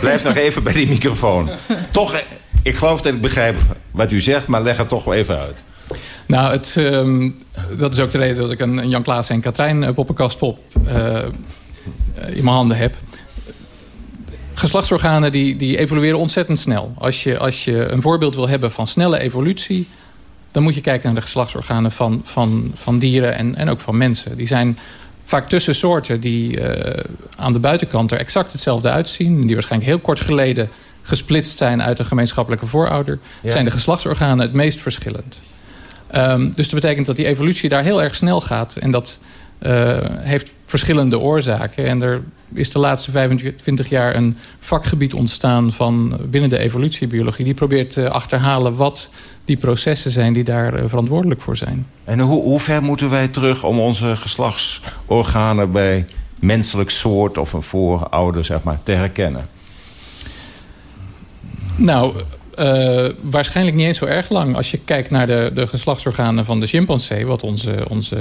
Blijf nog even bij die microfoon. Toch, ik geloof dat ik begrijp wat u zegt, maar leg het toch wel even uit. Nou, het, ehm, dat is ook de reden dat ik een, een Jan Klaas en Katrijn uh, poppenkastpop uh, in mijn handen heb. Geslachtsorganen die, die evolueren ontzettend snel. Als je, als je een voorbeeld wil hebben van snelle evolutie... dan moet je kijken naar de geslachtsorganen van, van, van dieren en, en ook van mensen. Die zijn vaak tussen soorten die uh, aan de buitenkant er exact hetzelfde uitzien. Die waarschijnlijk heel kort geleden gesplitst zijn uit een gemeenschappelijke voorouder. Ja. Zijn de geslachtsorganen het meest verschillend. Um, dus dat betekent dat die evolutie daar heel erg snel gaat. En dat uh, heeft verschillende oorzaken. En er is de laatste 25 jaar een vakgebied ontstaan van binnen de evolutiebiologie. Die probeert te achterhalen wat die processen zijn die daar verantwoordelijk voor zijn. En hoe, hoe ver moeten wij terug om onze geslachtsorganen bij menselijk soort of een voorouder zeg maar, te herkennen? Nou, uh, waarschijnlijk niet eens zo erg lang. Als je kijkt naar de, de geslachtsorganen van de chimpansee... wat onze, onze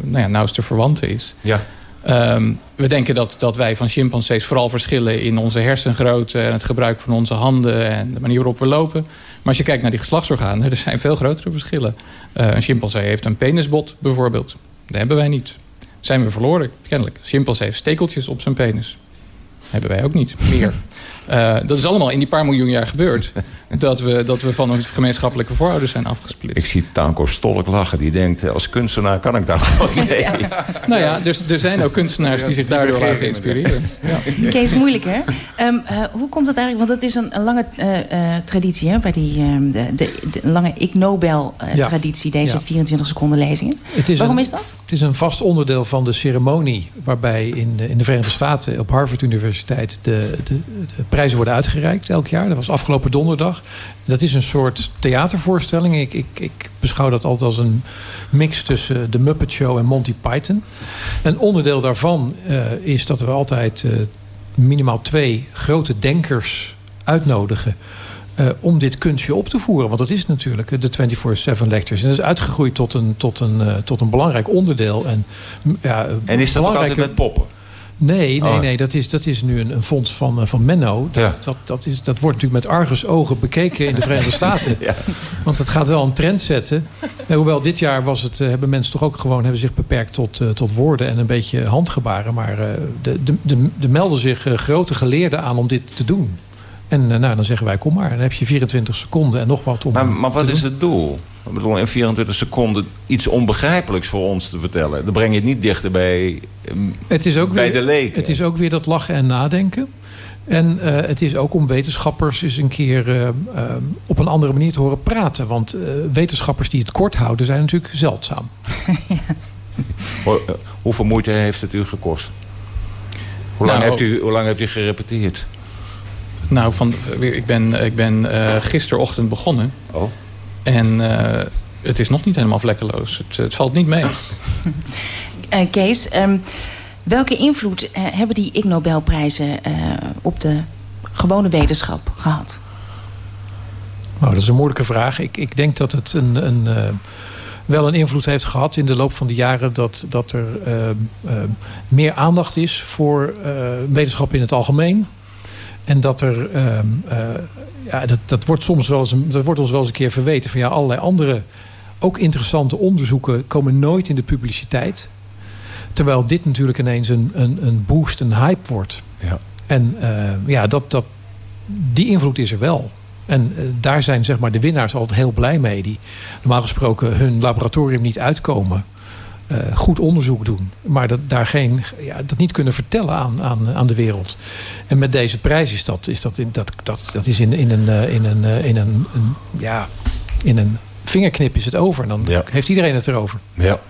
nou ja, nauwste verwante is... Ja. Um, we denken dat, dat wij van chimpansees vooral verschillen... in onze hersengrootte en het gebruik van onze handen... en de manier waarop we lopen. Maar als je kijkt naar die geslachtsorganen... er zijn veel grotere verschillen. Uh, een chimpansee heeft een penisbot bijvoorbeeld. Dat hebben wij niet. Zijn we verloren, kennelijk. Een chimpansee heeft stekeltjes op zijn penis. Dat hebben wij ook niet meer. Uh, dat is allemaal in die paar miljoen jaar gebeurd. Dat, we, dat we van onze gemeenschappelijke voorouders zijn afgesplitst. Ik zie Tanko Stolk lachen. Die denkt, als kunstenaar kan ik daar gewoon mee. Ja. Nou ja, dus er zijn ook kunstenaars die zich daardoor laten inspireren. Ja. Kees, moeilijk hè? Um, uh, hoe komt dat eigenlijk? Want dat is een, een lange uh, uh, traditie hè? Bij die um, de, de, de, lange Ig Nobel traditie. Deze ja. 24 seconden lezingen. Waarom een, is dat? Het is een vast onderdeel van de ceremonie. Waarbij in de, in de Verenigde Staten op Harvard Universiteit de, de, de prijzen worden uitgereikt elk jaar. Dat was afgelopen donderdag. Dat is een soort theatervoorstelling. Ik, ik, ik beschouw dat altijd als een mix tussen The Muppet Show en Monty Python. Een onderdeel daarvan uh, is dat we altijd uh, minimaal twee grote denkers uitnodigen. Uh, om dit kunstje op te voeren. Want dat is natuurlijk de 24-7 lectures. En dat is uitgegroeid tot een, tot een, tot een belangrijk onderdeel. En, ja, en is dat ook altijd met poppen? Nee, nee, nee. Dat is, dat is nu een, een fonds van, van Menno. Dat, ja. dat, dat, is, dat wordt natuurlijk met Argus ogen bekeken in de Verenigde Staten. ja. Want het gaat wel een trend zetten. En hoewel dit jaar was het, hebben mensen toch ook gewoon hebben zich beperkt tot, uh, tot woorden en een beetje handgebaren. Maar uh, de, de, de, de melden zich uh, grote geleerden aan om dit te doen. En nou, dan zeggen wij, kom maar. Dan heb je 24 seconden en nog wat om Maar, maar wat te is doen. het doel? Ik bedoel, in 24 seconden iets onbegrijpelijks voor ons te vertellen. Dan breng je het niet dichter bij, het is ook bij weer, de leken. Het is ook weer dat lachen en nadenken. En uh, het is ook om wetenschappers eens een keer uh, uh, op een andere manier te horen praten. Want wetenschappers die het kort houden zijn natuurlijk zeldzaam. ja. Hoeveel moeite heeft het u gekost? Hoe lang, Nou, hebt, u, hoe lang hebt u gerepeteerd? Nou, van, ik ben, ik ben uh, gisterochtend begonnen. Oh. En uh, het is nog niet helemaal vlekkeloos. Het, het valt niet mee. uh, Kees, um, welke invloed uh, hebben die Ig Nobelprijzen op de gewone wetenschap gehad? Nou, dat is een moeilijke vraag. Ik, ik denk dat het een, een, wel een invloed heeft gehad in de loop van de jaren... dat, dat er meer aandacht is voor wetenschap in het algemeen. En dat er, um, uh, ja, dat, dat wordt soms wel eens, een, dat wordt ons wel eens een keer verweten van ja, allerlei andere, ook interessante onderzoeken komen nooit in de publiciteit. Terwijl dit natuurlijk ineens een, een, een boost, een hype wordt. Ja. En uh, ja, dat, dat, die invloed is er wel. En uh, daar zijn zeg maar de winnaars altijd heel blij mee. Die normaal gesproken hun laboratorium niet uitkomen. Uh, goed onderzoek doen. Maar dat, daar geen, ja, dat niet kunnen vertellen aan, aan, aan de wereld. En met deze prijs is dat, is dat, in, dat, dat, dat is in, in, een, uh, in, een, uh, in, een, een, ja, in een vingerknip is het over. En dan ja. heeft iedereen het erover. Ja.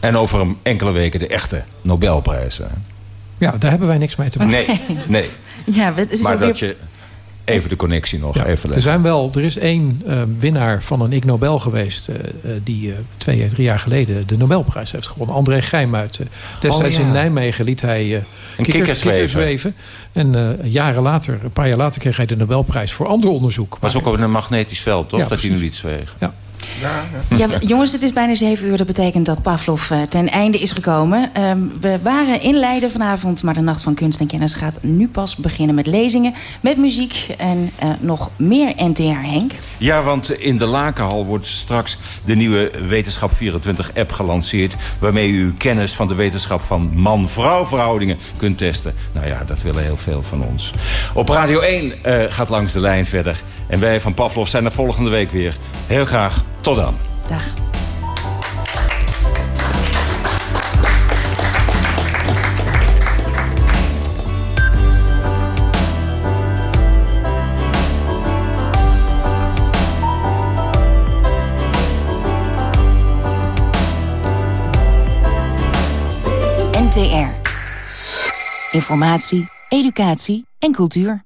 En over een enkele weken de echte Nobelprijs. Hè? Ja, daar hebben wij niks mee te maken. Nee, nee. Ja, het is maar weer... dat je even de connectie nog ja, even er zijn wel er is één uh, winnaar van een Ig Nobel geweest uh, uh, die twee twee jaar geleden de Nobelprijs heeft gewonnen. André Geijmuit destijds oh, ja. in Nijmegen liet hij een kikker, kikker zweven. kikker zweven en jaren later een paar jaar later kreeg hij de Nobelprijs voor ander onderzoek. Was ook over een magnetisch veld toch? Ja, dat hij nu liet zweven ja Ja, ja. jongens, het is bijna zeven uur. Dat betekent dat Pavlov uh, ten einde is gekomen. Uh, we waren in Leiden vanavond, maar de Nacht van Kunst en Kennis gaat nu pas beginnen met lezingen, met muziek en uh, nog meer NTR, Henk. Ja, want in de Lakenhal wordt straks de nieuwe Wetenschap 24-app gelanceerd... waarmee u kennis van de wetenschap van man-vrouw verhoudingen kunt testen. Nou ja, dat willen heel veel van ons. Op Radio 1 gaat langs de lijn verder. En wij van Pavlov zijn er volgende week weer. Heel graag tot dan. Dag. NTR. Informatie, educatie en cultuur.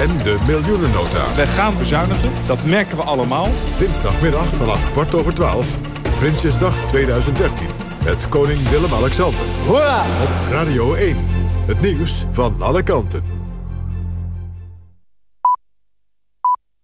en de miljoenennota. Wij gaan bezuinigen, dat merken we allemaal. Dinsdagmiddag vanaf kwart over twaalf. Prinsjesdag 2013. Met koning Willem-Alexander. Hoera! Op Radio 1. Het nieuws van alle kanten.